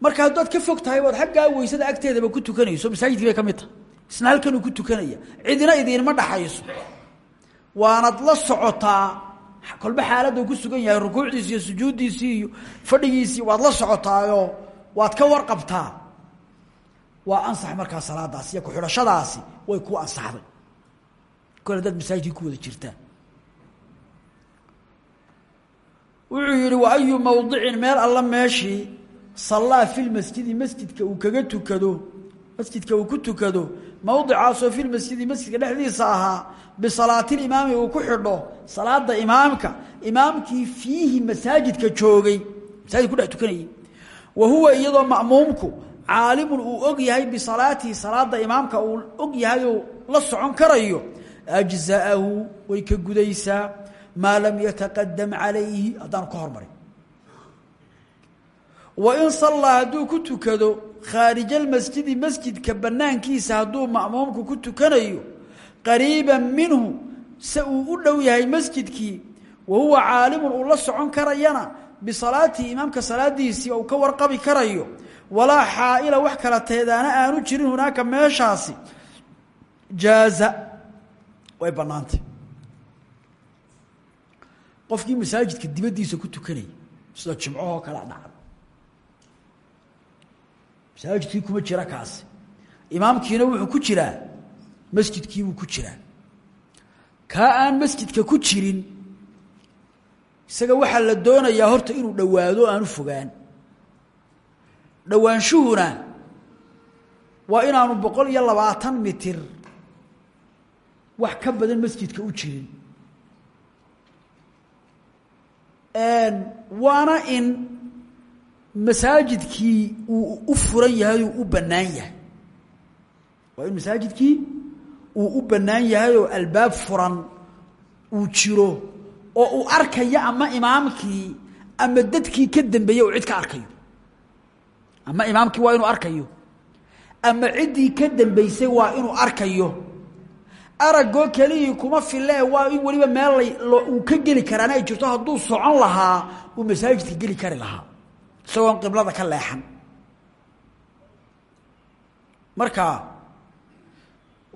Marka haddaad ka fog waad xaggaa weysada agteedaba ku tukanayso masaajidkii ka mid tahay isna halkanuu ku tukanaya. Cidina idiinma dhaxayso. Waanad la socotaa kolba xaaladda ku sugan yahay rukuucdiisi iyo sujuuddiisii iyo fadhigiisii waad la socotaayoo waad ka warqabtaa. Waa ansax markaa salaadaasi iyo ku-xidhashadaasi way ku ansaxday. Kol haddaad masaajidkii ku wada jirtaan wuxuu yihi wa ayu mawdicin meel alla meeshii sallaa fi lmasjidi masjidka uu kaga tukado masjidka uu ku tukado mawdicaasoo fi lmasjidi masjidka dhexdiisa ahaa bisalaatil-imaami uu ku xidho salaada imaamka imaamkii fiihi masaajidka joogay masaajid ku dhex tukanayay. Wa huwa iyadoo ma'muumku caalimun uu og yahay bisalaatihi salaada imaamka uu og yahay la socon karayo ajza'ahu way ka gudaysaa maa lam yataqadam calayhi haddaanu ka hormarin. Wain sallaa hadduu ku tukado khaarija almasjidi masjidka banaankiisa hadduu ma'muumku ku tukanayo qariiban minhu se uu u dhow yahay masjidkii wa huwa caalimun uu la socon karayana bisalaatihi imaamka salaadiisii uu ka warqabi karayo walaa xaa'ila wax kala teedaana aanu jirin hunaaka meeshaasi. Jaaza. Way bannaantay. Qofkii masaajidka dibaddiisa ku tukanaya sida jimcahoo kale dhacda masaajidkii kuma jira kaasi. Imaamkiina wuxuu ku jiraa masjidkiibuu ku jiraa. Kaa aan masjidka ku jirin isaga waxaa la doonayaa horta inuu dhowaado aanu fogaan. Dhowaanshuhuna waa inaanu boqol iyo labaatan mitir wax ka badan masjidka u jirin. Waana in masaajidkii uu u furan yahay u bannaan yahay. Waa in masaajidkii uu u bannaan yahay oo albaab furan uu jiro oo uu arkayo ama imaamkii ama dadkii ka dambeeyey uu cid ka arkayo. Ama imaamkii waa inuu arkayo. Ama ciddii ka dambeysay waa inuu arkayo. Aragoo keliyii kuma filee waa in weliba meel uu ka geli karaana ay jirto hadduu socon lahaa uu masaajidka geli kari lahaa isagoon qiblada ka leexan. Marka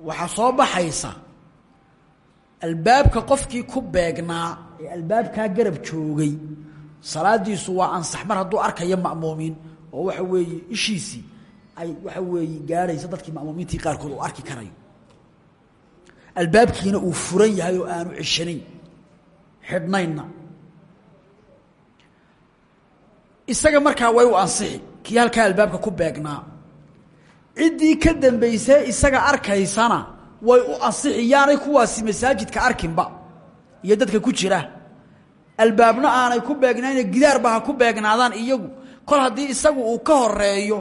waxaa soo baxaysa albaabka qofkii ku beegnaa ee albaabkaa garab joogay. Salaadiisu waa ansax mar hadduu arkayo ma'muumiin oo waxa weeye ishiisii ay waxa weeye gaadhaysa dadkii ma'muumiintii qaarkood uu arki karayo. Albaabkiina uu furan yahay oo aanu ceshanayn xidhnaynna isaga markaa way u ansixi. Kii halkaa albaabka ku beegnaa ciddii ka dambaysee isaga arkaysana way u ansixi yaanay kuwaasi masaajidka arkinba. Iyo dadka ku jira. Albaabna aanay ku beegnayne gidaarba ha ku beegnaadaan iyagu. Kol haddii isagu uu ka horeeyo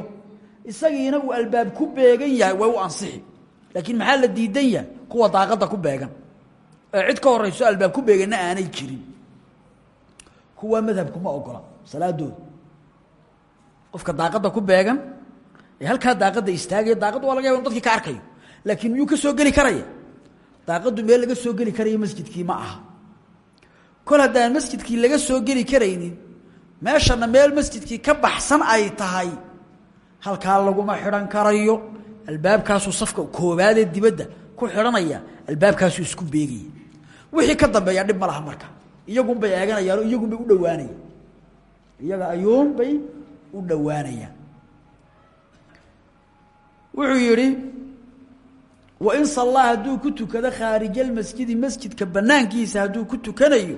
isagiina uu albaab ku beegan yahay way u ansixi. Laakiin maxaa la diidan yahay? Kuwa daaqadda ku beegan. Ee cid ka horeyso albaab ku beeganna aanay jirin. Kuwa madhabkuma ogola. Salaadooda qofka daaqadda ku beegan ee halkaa daaqadda istaagaya daaqaddu waa laga yaba dadkii ka arkayo laakiin miyuu ka soo geli karaya daaqaddu meel laga soo geli karayo masjidkii ma aha. Kol haddaan masjidkii laga soo geli karaynin meeshana meel masjidkii ka baxsan ay tahay halkaa laguma xidhan karayo. Albaabkaasuu safka koobaadee dibadda ku xidhanaya albaabkaasuu isku beegaya. Wixii ka dambeeya dhib ma laha marka. Iyagunbay eeganayaan oo iyagunbay u dhowaanayaan iyaga ayuunbay u dhowaanayaan wuxuu yidhi wain sallaa hadduu ku tukado khaarija almasjidi masjidka banaankiisa hadduu ku tukanayo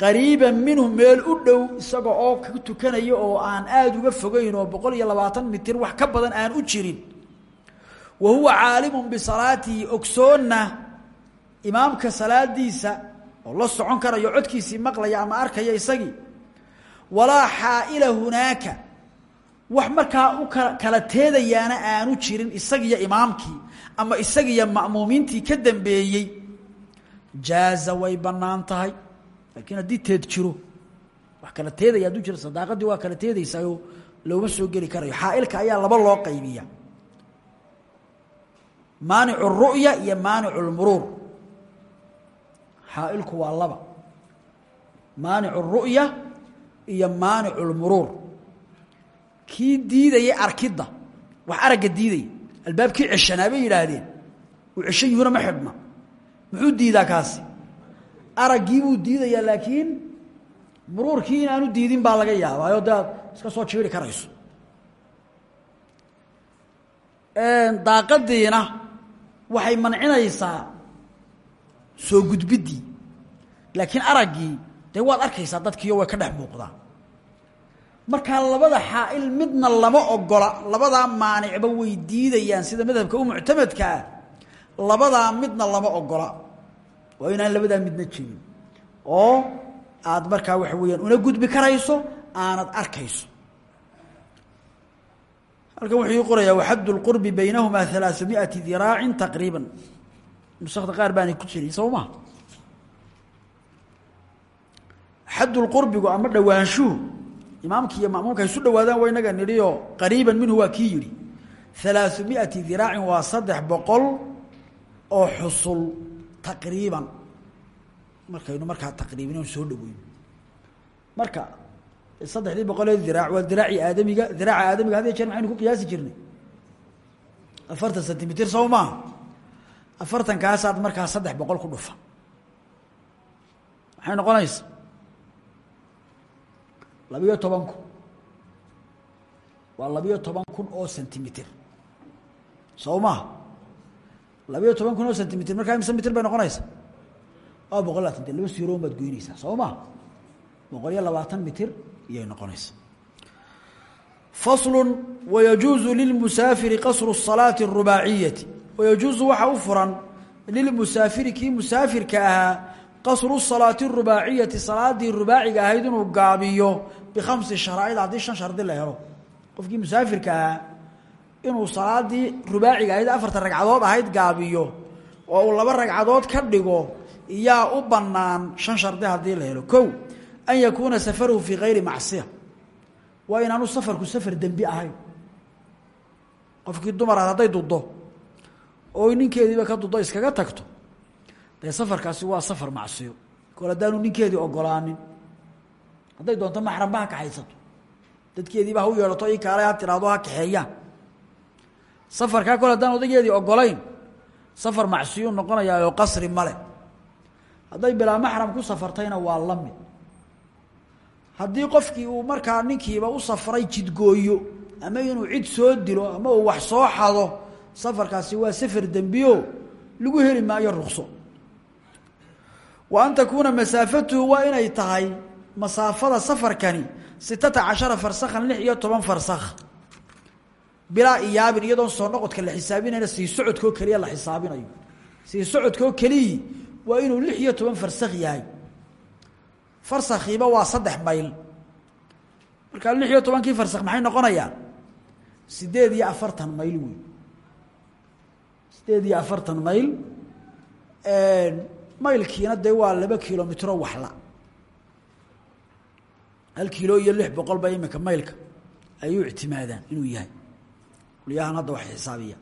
qariiban minhu meel u dhow isaga oo ka tukanayo oo aan aada uga fogeyn oo boqol iyo labaatan mitir wax ka badan aan u jirin. Wa huwa caalimun bisalaatihi ogsoonna imaamka salaadiisa oo la socon karayo codkiisii maqlaya ama arkaya isagii. Walaa xaaila hunaaka wax markaa u kala teedayaana aanu jirin isagiiyo imaamkii ama isagiiyo ma'muumiintii ka dambeeyey jaaza way bannaan tahay. Laakiin haddii teed jiro wax kala teedaya hadduu jiro sadaaqadii waa kala teedaysaayo looma soo geli karayo. Xaa'ilka ayaa laba loo qaybiya maanic ru'ya iyo maanic lmuruur. Xaa'ilku waa laba. Maanic ru'ya iyo maanic lmuruur kii diidayay arkidda wax aragga diidaya albaabkii ceshanaa bay yidhaahdeen. Uu ceshan yuhuna ma xidhna. Muxuu diidaa kaasi? Araggii buu diidayaa laakiin muruurkii inaanu diidin baa laga yaabaayo dee aad iska soo jiiri karayso. Daaqadiina waxay mancinaysaa soo gudbiddii laakiin araggii dee waad arkaysaa dadkiiyo way ka dhex muuqdaa markaa labada xaa'il midna lama ogola labadaa maanicba way diidayaan sida madhabka u muctamadka ah labadaa midna lama ogola waa inaan labadaa midna jirin oo aad markaa waxa weeyaan una gudbi karayso aanad arkayso halkan wuxuu ii qorayaa waxadd اlqurbi baynahumaa ثalaaثa miئati diraaci taqriiba nusakda qaar baanay ku jirin soo ma xadd lqurbigu ama dhowaanshuhu imaamkii iyo mamuumka isu dhawaadaan waynaga nidhiyo qariiban minhu waa kii yidhi alaaثu miati diraacin waa saddex boqol oo xusul taqriiban. Markaynu markaa taqriibin soo dhaweyno marka saddexdii boqolee diraac waa diraacii aadamiga diraaca aadamiga had y jeer ku qiyaasi jirnay. Afartan sentimitir sow maaha afartankaasaad markaa saddex boqol ku dhufa. Maxay noqonaysa? labiyo toban kun waa labiyo toban kun oo sentimitir sow maaha labiyo toban kun oo sentimitir markaa imse mitir bay noqonaysa waa boqol labaatan de laba siroon baad goynaysaa soo maha boqol iyo labaatan mitir iyay noqonaysa faslu wayajuuzu lilmusaafiri qasru الsalaati الrubaaciyati wayajuuzu waxa u furan lilmusaafiri kii musaafirka ahaa qasru salaati rubaaciyati salaadii rubaaciga ahayd inuu gaabiyo bikhamsi sharaa'id haddii shan shardi la helo. Qofkii musaafirka ahaa inuu salaadii rubaaciga ahayd afarta ragcadood ahayd gaabiyo oo uu laba ragcadood ka dhigo iyaa u banaan shan shardi haddii la helo. Kow an yakuna safaruhu fi kayri macsiya. Waa inaanu safarku safar dembi ahayn. Qofkii dumaraad hadday duddo oo ninkeediiba ka duddo iskaga tagto safarkaasi waa safar macsiyo. Kol haddaanu ninkeedii ogolaanin hadday doonto maxramba ha kaxaysato dadkeediiba ha u yeedhato i kaalay ha tiraahdo ha kaxeeyaan safarkaa kol haddaan ogolayn safar macsiyu noqonayaa oo qasri male hadday bilaa maxram ku safartayna waa la mid. Haddii qofkii uu markaa ninkiiba u safray jidgooyo ama inuu cid soo dilo ama uu wax soo xado safarkaasi waa safar dembiyo lagu heli maayo rukso wa an takuuna masaafatuhu waa inay tahay masaafada safarkani sitata cashara farsakhan lix iyo toban farsakh. Bilaa iyaabin iyadoon soo noqodka la xisaabinayna sii socodkoo keliya la xisaabinayo. Sii socodkoo keliyii waa inuu lix iyo toban farsakh yahay. Farsakhiiba waa saddex mayl. Markaa lix iyo tobankii farsakh maxay noqonayaan? Sideed iyo afartan mayl wey sideed iyo afartan mayl maylkiina dee waa laba kilomitro waxla. Hal kiilo iyo lix boqol ba imika maylka ayuu ictimaadaan inuu yahay. Qolyahan hadda wax xisaabiya.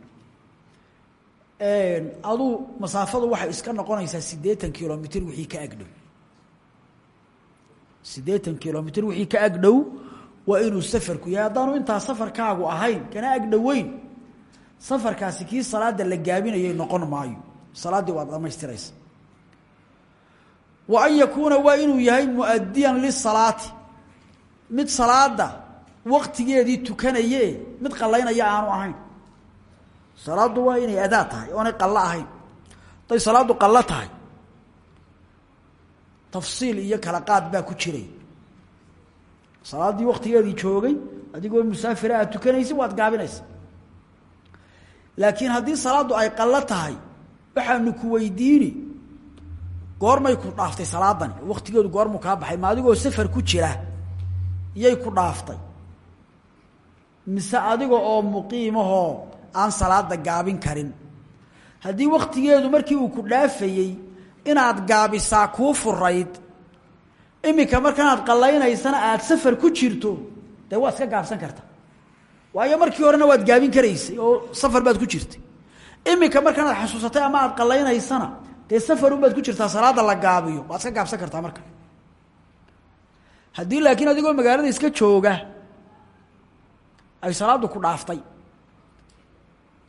Aduu masaafadu waxay iska noqonaysaa siddeetan kilomitr wixii ka agdhow. Siddeetan kilomitr wixii ka agdhow waa inuu safarku yahay. Haddaanu intaa safarkaagu ahayn kana agdhoweyn safarkaasi kii salaada la gaabinayay noqon maayo. Salaaddii waad dhamaystiraysa wa an yakuuna waa inuu yahay muadiyan lisalaati mid salaada waktigeedii tukanaye mid qalaynaya aanu ahayn. Salaaddu waa inay adaa tahay oonay qallo ahayn. Hadday salaaddu qallo tahay tafsiil iyo kala qaad baa ku jiray. Salaaddii waktigeedii joogay adigoo musaafira aad tukanaysa waad gaabinaysa laakiin haddii salaaddu ay qallo tahay waxaanu ku weydiini goormay ku dhaaftay salaadani. Waktigeedu goormuu kaa baxay. Ma safar ku jira iyay ku dhaaftay. Mise adiga oo muqiimahoo aan salaada gaabin karin. Haddii wakhtigeedu markii uu ku dhaafayey inaad gaabisaa kuu furayd iminka markanaad qallaynaysana aad safar ku jirto dee waad iska gaabsan karta. Waayo markii horena waad gaabin karaysay oo safar baad ku jirtay. Iminka markanaad xasuusatay ama aad qallaynaysana dee safarun baad ku jirtaa salaada la gaabiyo waad iska gaabsan kartaa marka. Haddii laakiin adigoo magaalada iska jooga ay salaaddu ku dhaaftay.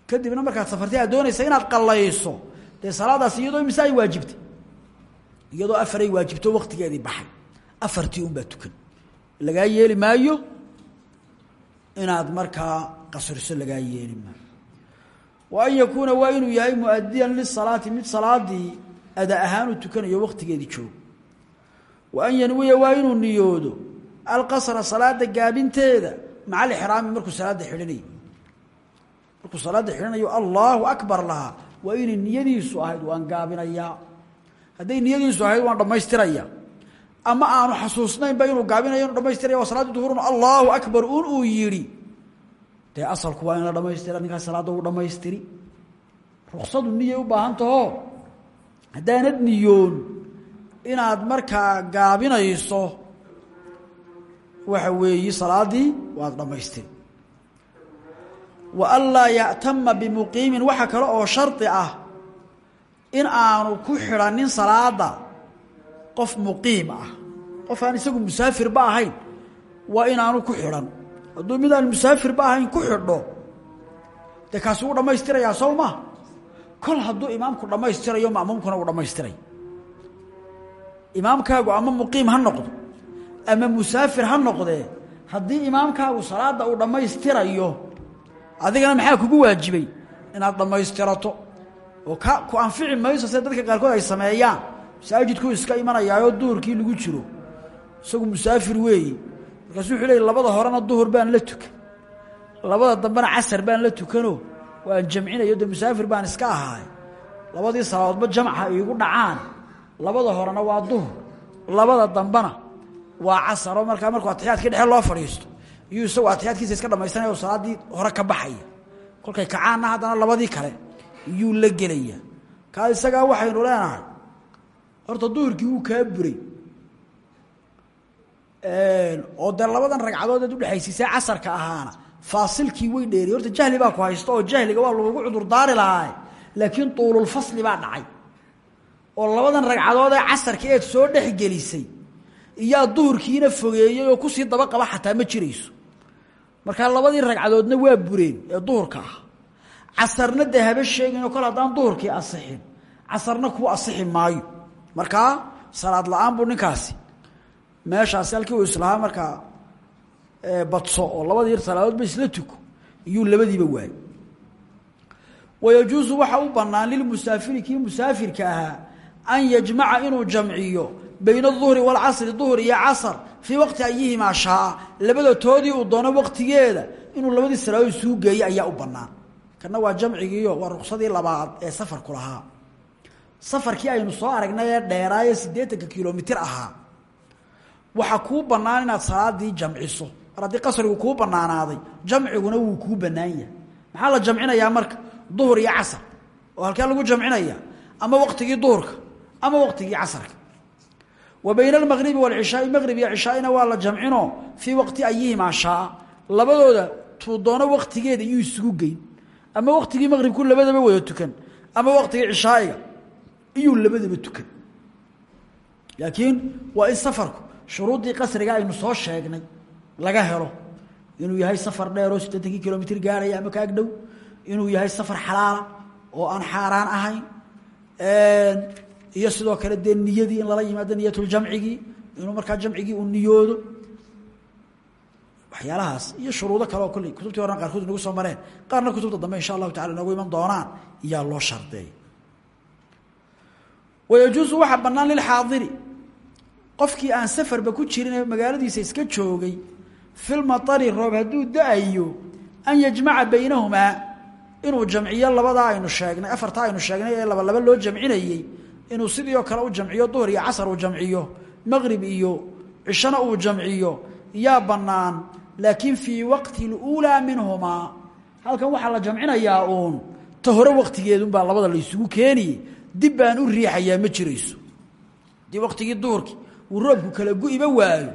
Kadibna markaad safartay aad doonaysa inaad qallayso. Dee salaadaas iyadoo imise ay waajibtay? Iyadoo afaray waajibto waktigeedii baxay. Afartii unbaa tukan. Lagaa yeeli maayo? Inaad markaa qasriso lagaa yeeli maayo wa an yakuuna waa inuu yahay muadiyan lisalaati mid salaadii ada ahaan u tukanayo waktigeedii joogo wa an yanwiya waa inuu niyoodo alqasra salaada gaabinteeda maca alixraami markuu salaada xidhanayo. Markuu salaada xidhanayo allaahu akbar lahaa. Waa inay niyadiisu ahayd waan gaabinayaa hadday niyadiisu ahayd waan dhammaystiraya. Ama aanu xasuusnaynba inuu gaabinayo inu dhamaystiraya waa salaaddii duhurun allaahu akbar uu yidhi dee asalku waa in la dhamaystira ninkaas salaadda uu dhammaystiri ruksadu niyay u baahan taho. Haddaanad niyoon inaad markaa gaabinayso waxa weeyi salaaddii waad dhammaystiri wa anlaa ya'tama bimuqiimin waxa kale oo shardi ah in aanu ku xidhanin salaada qof muqiim ah. Qof aan isagu musaafirba ahayn. Waa inaanu ku xidhan hadduu mid aan musaafirba ahayn ku xidho. Dee kaasi wuu dhammaystirayaa sow ma? Kol hadduu imaamku dhammaystirayo ma'muumkuna uu dhammaystiray. Imaamkaagu ama muqiim ha noqdo ama musaafir ha noqdee haddii imaamkaagu salaadda uu dhammaystirayo adigana maxaa kugu waajibay inaad dhammaystirato? Oo ka ku anfici mayso sida dadka qaarkood ay sameeyaan. Masaajidkuu iska imanayaayoo duhurkii lagu jiro. Isagu musaafir weeyi markaasu wuxuu leey labada horena duhur baan la tukan. Labada dambena casar baan la tukano. Waan jamcinayo de musaafir baan iska ahaay labadii salaadoodba jamca iigu dhacaan. Labada horena waa duhur. Labada dambena waa casaro markaa markuu atiyaadkii dhexe loo fadhiisto. Iyuu isagu atiyaadkiisa iska dhamaystanaya oo hore ka baxaya. Kolkay kacaanna haddana labadii kale iyuu la gelaya. Kaa isagaa waxaynu leenahay horta duhurkii wuu kaa buray oo dee labadan ragcadood eed udhexaysiisee casarka ahaana faasilkii way dheeriy horta jahli baa ku haysto oo jahliga waa lagugu cudurdaari lahaa laakiin tuululfasli baa dhacay. Oo labadan ragcadood ee casarka eed soo dhexgelisay iyaa duhurkiina fogeeyey oo ku sii daba qaba xataa ma jirayso. Markaa labadii ragcadoodna waa bureen ee duhurka ah. Casarna dee haba sheeginoo kol haddaan duhurkii asixin casarna kuu asixi maayo. Markaa salaad la'aan buu ninkaasi meeshaasi halkii uu islahaa markaa badso oo labadii salaadoodba isla tuko iyuu labadiiba waayey wayajuusu waxa u bannaan lilmusaafiri kii musaafirka ahaa an yajmaca inuu jamciyo bayna aduhri waalcasri duhur iyo casar fii waqti ayihimaa shaaa labada toodii uu doono waqtigeeda inuu labadii salaadood isuu geeyo ayaa u bannaan. Kana waa jamcigiiyo waa ruqsadii labaad ee safarku lahaa. Safarkii aynu soo aragnay ee dheeraaye siddeetanka ahaa waxaa kuu bannaan inaad salaadii jamciso. Mar qasrigu kuu bannaanaaday jamciguna wuu kuu bannaan yahay maxaa la jamcinayaa marka? Duhur iyo casar. Oo halkee lagu jamcinaya ama waqtigii duhurka ama waqtigii casarka. Wa bayna almaqribi waalcishaai maqrib iyo cishaaina waa la jamcino fii waqti ayihimaa shaaa labadooda tuu doono waqtigeeda iyuu isugu geyn. Ama waqtigii maqribku labadaba wada tukan. Ama waqtigii cishaa'iga iyuu labadaba tukan. Laakiin waa shuruuddii qasriga aynu soo sheegnay laga helo. Inuu yahay safar dheeroo siddeetankii kilomitr gaarhaya ama kaag dhow inuu yahay safar xalaala oo aan xaaraan ahayn. Iyo sidoo kale dee niyadii in lala yimaado niyatuljamcigii inuu markaa jamcigii uu niyoodo. Waxyaalahaas iyo shuruudo kale oo kolley kutubtii horena qaarkood inagu soo mareen. Qaarna kutubta dambe insha allahu tacala inoogu iman doonaan iyaa loo shardeey wayajuusu waxaa bannaan qofkii aan safarba ku jirin magaaladiisa iska joogay filmatari roob hadduu da'ayo an yajmaca baynahumaa inuu jamciyo labadaa aynu sheegnay afartaa aynu sheegnay ee laba laba loo jamcinayey inuu sidii kale u jamciyo duhur iyo casar uu jamciyo maqrib iyo cishona uu jamciyo yaa bannaan laakiin fii waqti اluulaa minhumaa. Halkan waxaa la jamcinayaa uun ta hore waqtigeedunbaa labada la isugu keeniye dib baan u riixayaa ma jirayso. Haddii waqtigii duhurkii uu roobku kala gu-iba waayo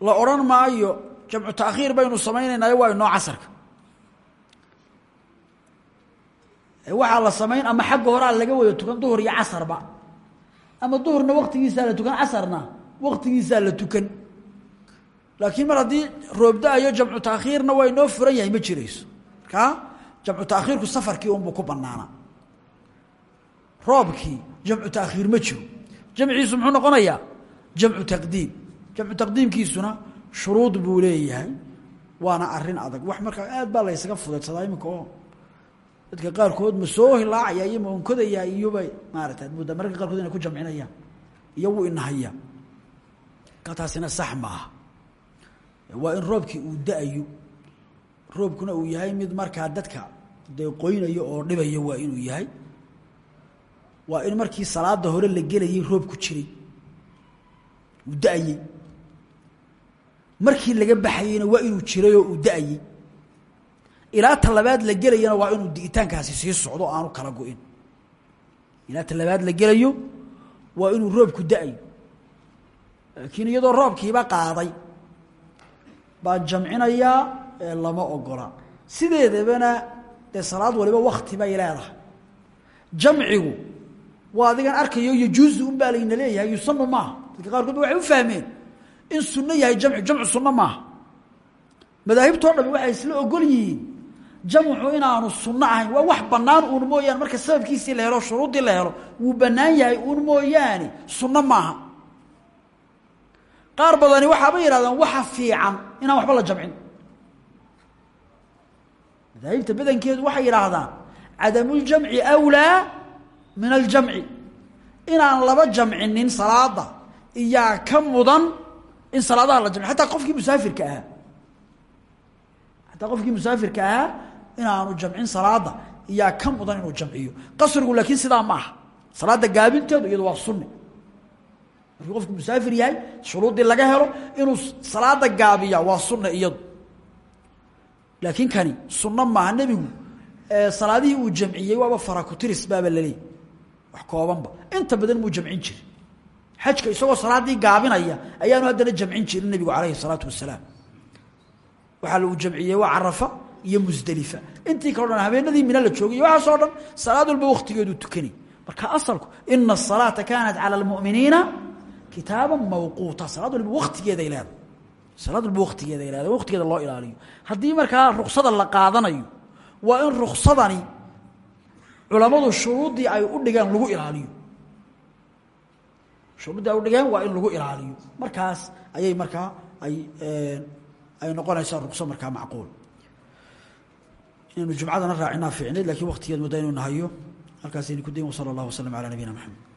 la odhan maayo jamcu taakhiir baynu samaynaynaayo waa inoo casarka waxaa la samayn ama xagga horaa laga wada tukan duhur iyo casarba ama duhurna waqtigiisaa la tukan casarna waqtigiisaa la tukan. Laakiin mar roobda-ayo jamcu taakhiirna waa inoo furan yahay ma jirayso. Markaa jamcu taakhiirku safarkii unbuu ku banaanaa roobkii jamcu taakhiir ma jiro. Jamciisu muxuu noqonayaa jamcu taqdiim. Jamcu taqdiimkiisuna shuruud buu leeyahay waana arrin adag. Wax markaa aad baa la ysaga fudaydsadaa iminka oo dadka qaarkood ma soo hilaacaya iyo ma onkodaya iyoba maarata mudda mararka inay ku jamcinayaan iyo wuu inahayaa ka taasina sax waa in roobkii uu da'ayo. Roobkuna uu yahay mid markaa dadka dee oo dhibayo waa inuu yahay. Waa in markii salaada hore la gelayay roob ku jiray uu markii laga baxayeyna waa inuu jirayoo uu da'ayey ilaa talabaad la gelayana waa inuu di'itaankaasi sii socdo o aanu kala go-in. Ilaa talabaad la gelayo waa inuu roobku da'ayo laakiin iyadoo roobkiiba qaaday baan jamcinayaa ee lama ogola. Sideedabana dee salaad waliba wakti bay leedahay. Jamcigu waa adigan arkayo yajuuzu un baa layna leeyahay yusanu maaha dadka qaarkood ba waxay u fahmeen in sunno yahay jamci jamcu sunno maaha. Madaahibtoo dhami waxay isla ogol yihiin jamcu inaanu sunno ahayn. Waa wax bannaan uun mooyaane. Marka sababkiisii la helo shuruuddii la helo wuu bannaan yahay uun mooyaane. Sunno maaha. Qaar badani waxaaba yidhahdaan waxa fiican inaan waxba la jamcin. Madaahibta badankeedu waxay yidhaahdaan cadamuljamci awlaa min aljamci inaan laba jamcinin salaada iyaa ka mudan in salaadaha la jamci hataa qofkii musaafirka ahaa hataa qofkii musaafirka ahaa inaanu jamcin salaada. Iyaa ka mudan inuu jamciyo. Qasrigu laakiin sidaa ma aha. Salaada gaabinteedu iyadu waa sunni. Markuu qofku musaafir yahay shuruuddii laga helo inuu salaada gaabiya waa sunna iyadu. Laakiin kani sunno maaha nebigu salaadihii uu jamciyey waaba farakutiris baaba laleeyay wax koobanba. Inta badan muu jamcin jiri xajka isagoo salaaddii gaabinaya ayaanu haddana jamcin jirin nebigu calayhi salaatu wasalaam. Waxaa lagu jamciyey waa carafa iyo musdelifa intii kaleo dhan habeenadii mina la joogay waxaasoo dhan salaad walba waktigeedu tukanay marka asalku ina asalaata kaanat cala almu'miniina kitaaba mawquuta. Salaad walba waktigeeday leedahay. Salaad walba waktigeeday leedahay waktigeeda loo ilaaliyo. Haddii markaa ruksada la qaadanayo waa in ruksadani culammadu shuruuddii ay u dhigeen lagu ilaaliyo shuruuddii ay u dhigeen waa in lagu ilaaliyo. Markaas ayay markaa ay ay noqonaysaa rukso markaa macquul. Inaynu jumcadana raacinaa fiicnayd lakiin waktigeed muddo inuu nahayo. Halkaasaynu ku dayn wsala allah waslm alى nabiyina mxamed